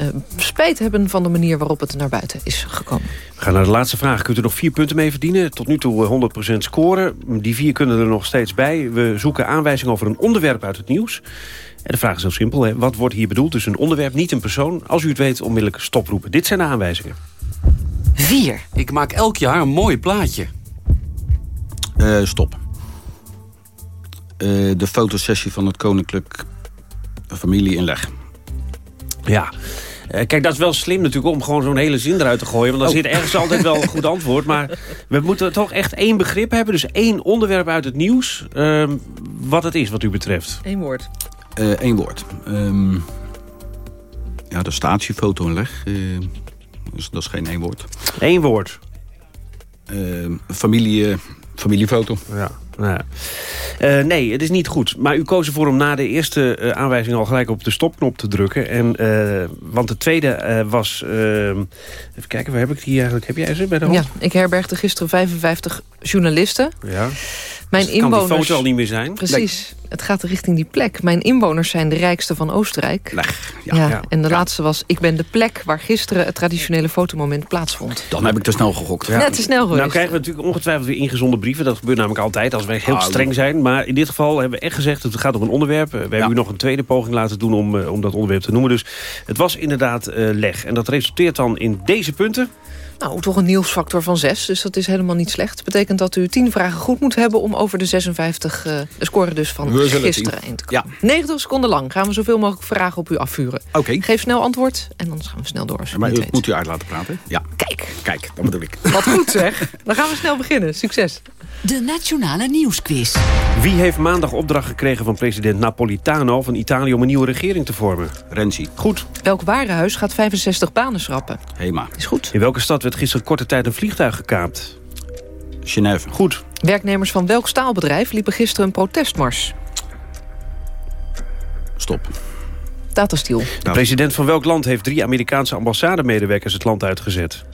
uh, spijt hebben... van de manier waarop het naar buiten is gekomen. We gaan naar de laatste vraag. Kunt u nog vier punten mee verdienen? Tot nu toe 100% scoren. Die vier kunnen er nog steeds bij. We zoeken aanwijzingen over een onderwerp uit het nieuws. En de vraag is heel simpel. Hè? Wat wordt hier bedoeld? Dus een onderwerp, niet een persoon. Als u het weet, onmiddellijk stoproepen. Dit zijn de aanwijzingen. 4. Ik maak elk jaar een mooi plaatje. Uh, stop. Uh, de fotosessie van het Koninklijk Familieinleg. Ja. Uh, kijk, dat is wel slim natuurlijk om gewoon zo'n hele zin eruit te gooien. Want dan oh. zit ergens altijd wel een goed antwoord. Maar we moeten toch echt één begrip hebben. Dus één onderwerp uit het nieuws. Uh, wat het is wat u betreft. Eén woord. Eén woord. Ehm, ja, de statiefoto en leg. eh, dus dat is geen één woord. Eén woord. Ehm, familie, eh, familiefoto. Ja. Nou ja. Eh, nee, het is niet goed. Maar u koos ervoor om na de eerste eh, aanwijzing al gelijk op de stopknop te drukken. En, eh, want de tweede eh, was... eh, even kijken, waar heb ik die eigenlijk? Heb jij ze bij de hand? Ja, ik herbergde gisteren 55 journalisten. Ja. Mijn Dus het kan inwoners... die foto al niet meer zijn? Precies. Het gaat richting die plek. Mijn inwoners zijn de rijkste van Oostenrijk. ja. Ja, Ja. En de laatste was... Ik ben de plek waar gisteren het traditionele fotomoment plaatsvond. Dan heb ik te snel gegokt. Ja, het is snel geweest. Nou krijgen we natuurlijk ongetwijfeld weer ingezonden brieven. Dat gebeurt namelijk altijd als wij heel Ah, streng zijn. Maar in dit geval hebben we echt gezegd... het gaat om een onderwerp. We hebben u nog een tweede poging laten doen om, eh, om dat onderwerp te noemen. Dus het was inderdaad eh, leg. En dat resulteert dan in deze punten. Nou, toch een nieuwsfactor van 6, dus dat is helemaal niet slecht. Dat betekent dat u 10 vragen goed moet hebben... om over de 56, eh, de score dus van gisteren heen te komen. 90 seconden lang gaan we zoveel mogelijk vragen op u afvuren. Oké. Geef snel antwoord en dan gaan we snel door. Maar u moet u uit laten praten. Ja. Kijk. Kijk, dat bedoel ik. Wat goed zeg. Dan gaan we snel beginnen. Succes. De Nationale Nieuwsquiz. Wie heeft maandag opdracht gekregen van president Napolitano van Italië... om een nieuwe regering te vormen? Renzi. Goed. Welk warenhuis gaat 65 banen schrappen? Hema. Is goed. In welke stad werd gisteren korte tijd een vliegtuig gekaapt? Genève. Goed. Werknemers van welk staalbedrijf liepen gisteren een protestmars? Stop. Tata Steel. De president van welk land heeft drie Amerikaanse ambassademedewerkers het land uitgezet?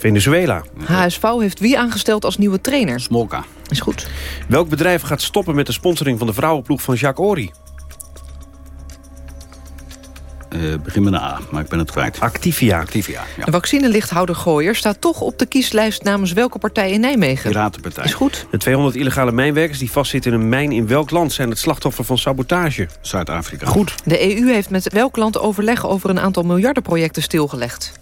Venezuela. HSV heeft wie aangesteld als nieuwe trainer? Smolka. Is goed. Welk bedrijf gaat stoppen met de sponsoring van de vrouwenploeg van Jacques Ory? Eh, begin met een A, maar ik ben het kwijt. Activia. Activia, ja. De vaccinelichthouder Gooier staat toch op de kieslijst namens welke partij in Nijmegen? Piratenpartij. Is goed. De 200 illegale mijnwerkers die vastzitten in een mijn in welk land... zijn het slachtoffer van sabotage? Zuid-Afrika. Goed. De EU heeft met welk land overleg over een aantal miljardenprojecten stilgelegd?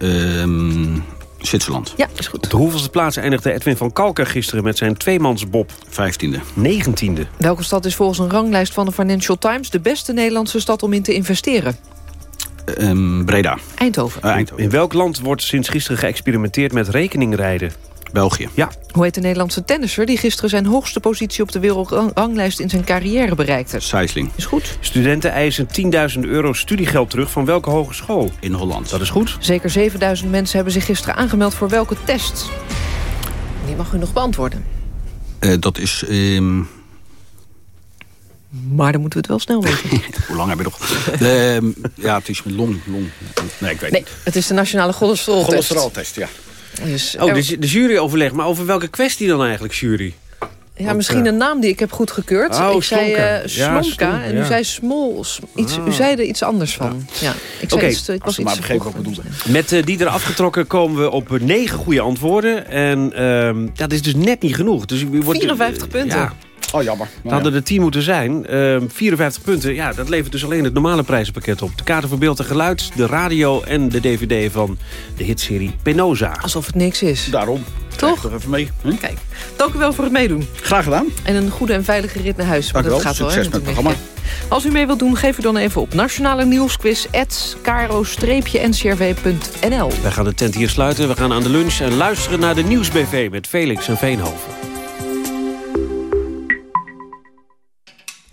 Ehm, Zwitserland. Ja, is goed. Op de hoeveelste plaats eindigde Edwin van Kalker gisteren met zijn tweemansbob? Vijftiende. Negentiende. Welke stad is volgens een ranglijst van de Financial Times... de beste Nederlandse stad om in te investeren? Ehm, Breda. Eindhoven. Eh, Eindhoven. In welk land wordt sinds gisteren geëxperimenteerd met rekeningrijden? België. Ja. Hoe heet de Nederlandse tennisser... die gisteren zijn hoogste positie op de wereldranglijst... in zijn carrière bereikte? Sijsling. Is goed. Studenten eisen 10.000 euro studiegeld terug van welke hogeschool? In Holland. Dat is goed. Zeker 7000 mensen hebben zich gisteren aangemeld voor welke test? Die mag u nog beantwoorden. Eh, dat is... ehm, Maar dan moeten we het wel snel weten. hoe lang heb je nog? Ehm, ja, het is long. long. Nee, ik weet Nee, niet. het is de nationale cholesteroltest. Cholesteroltest, ja. Dus, Oh, de, de juryoverleg. Maar over welke kwestie dan eigenlijk, jury? ja, misschien een naam die ik heb goedgekeurd. Oh, ik zei Slomka. eh Ja, Slomka Slomka, en u ja. zei Smol. s- Iets, U Ah. zei er iets anders van. Ja. Ik, zei Oké, iets, ik was iets maar begrepen wat bedoelde. Met eh, die er afgetrokken komen we op negen goede antwoorden. En ehm, dat is dus net niet genoeg. Dus u wordt, 54 punten. Ja, Oh, jammer. dat hadden er 10 moeten zijn. Ehm 54 punten, ja, dat levert dus alleen het normale prijzenpakket op. De kaarten voor beeld en geluid, de radio en de dvd van de hitserie Penosa. Alsof het niks is. Daarom. Toch? Toch even mee. Hm? Kijk, dank u wel voor het meedoen. Graag gedaan. En een goede en veilige rit naar huis. Dank u dat wel. gaat wel, Succes met het programma. Als u mee wilt doen, geef u dan even op nationale nieuwsquiz ncrv.nl. Wij gaan de tent hier sluiten, we gaan aan de lunch en luisteren naar de Nieuwsbv met Felix en Veenhoven.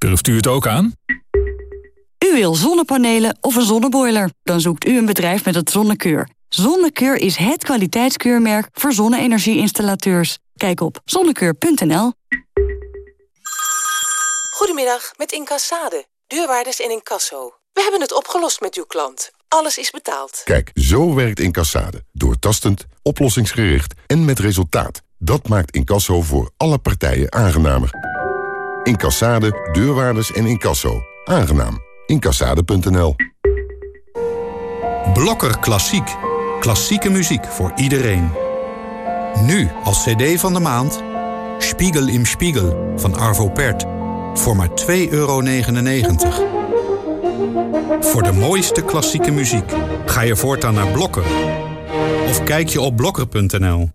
Durft u het ook aan? U wil zonnepanelen of een zonneboiler? Dan zoekt u een bedrijf met het Zonnekeur. Zonnekeur is het kwaliteitskeurmerk voor zonne-energie-installateurs. Kijk op zonnekeur.nl. Goedemiddag, met Incassade. Deurwaarders en incasso. We hebben het opgelost met uw klant. Alles is betaald. Kijk, zo werkt Incassade. Doortastend, oplossingsgericht en met resultaat. Dat maakt Incasso voor alle partijen aangenamer. Incassade, deurwaarders en incasso. Aangenaam. Incassade.nl Blokker Klassiek. Klassieke muziek voor iedereen. Nu als cd van de maand. Spiegel im Spiegel van Arvo Pärt voor maar 2,99 euro. Voor de mooiste klassieke muziek ga je voortaan naar Blokker. Of kijk je op blokker.nl.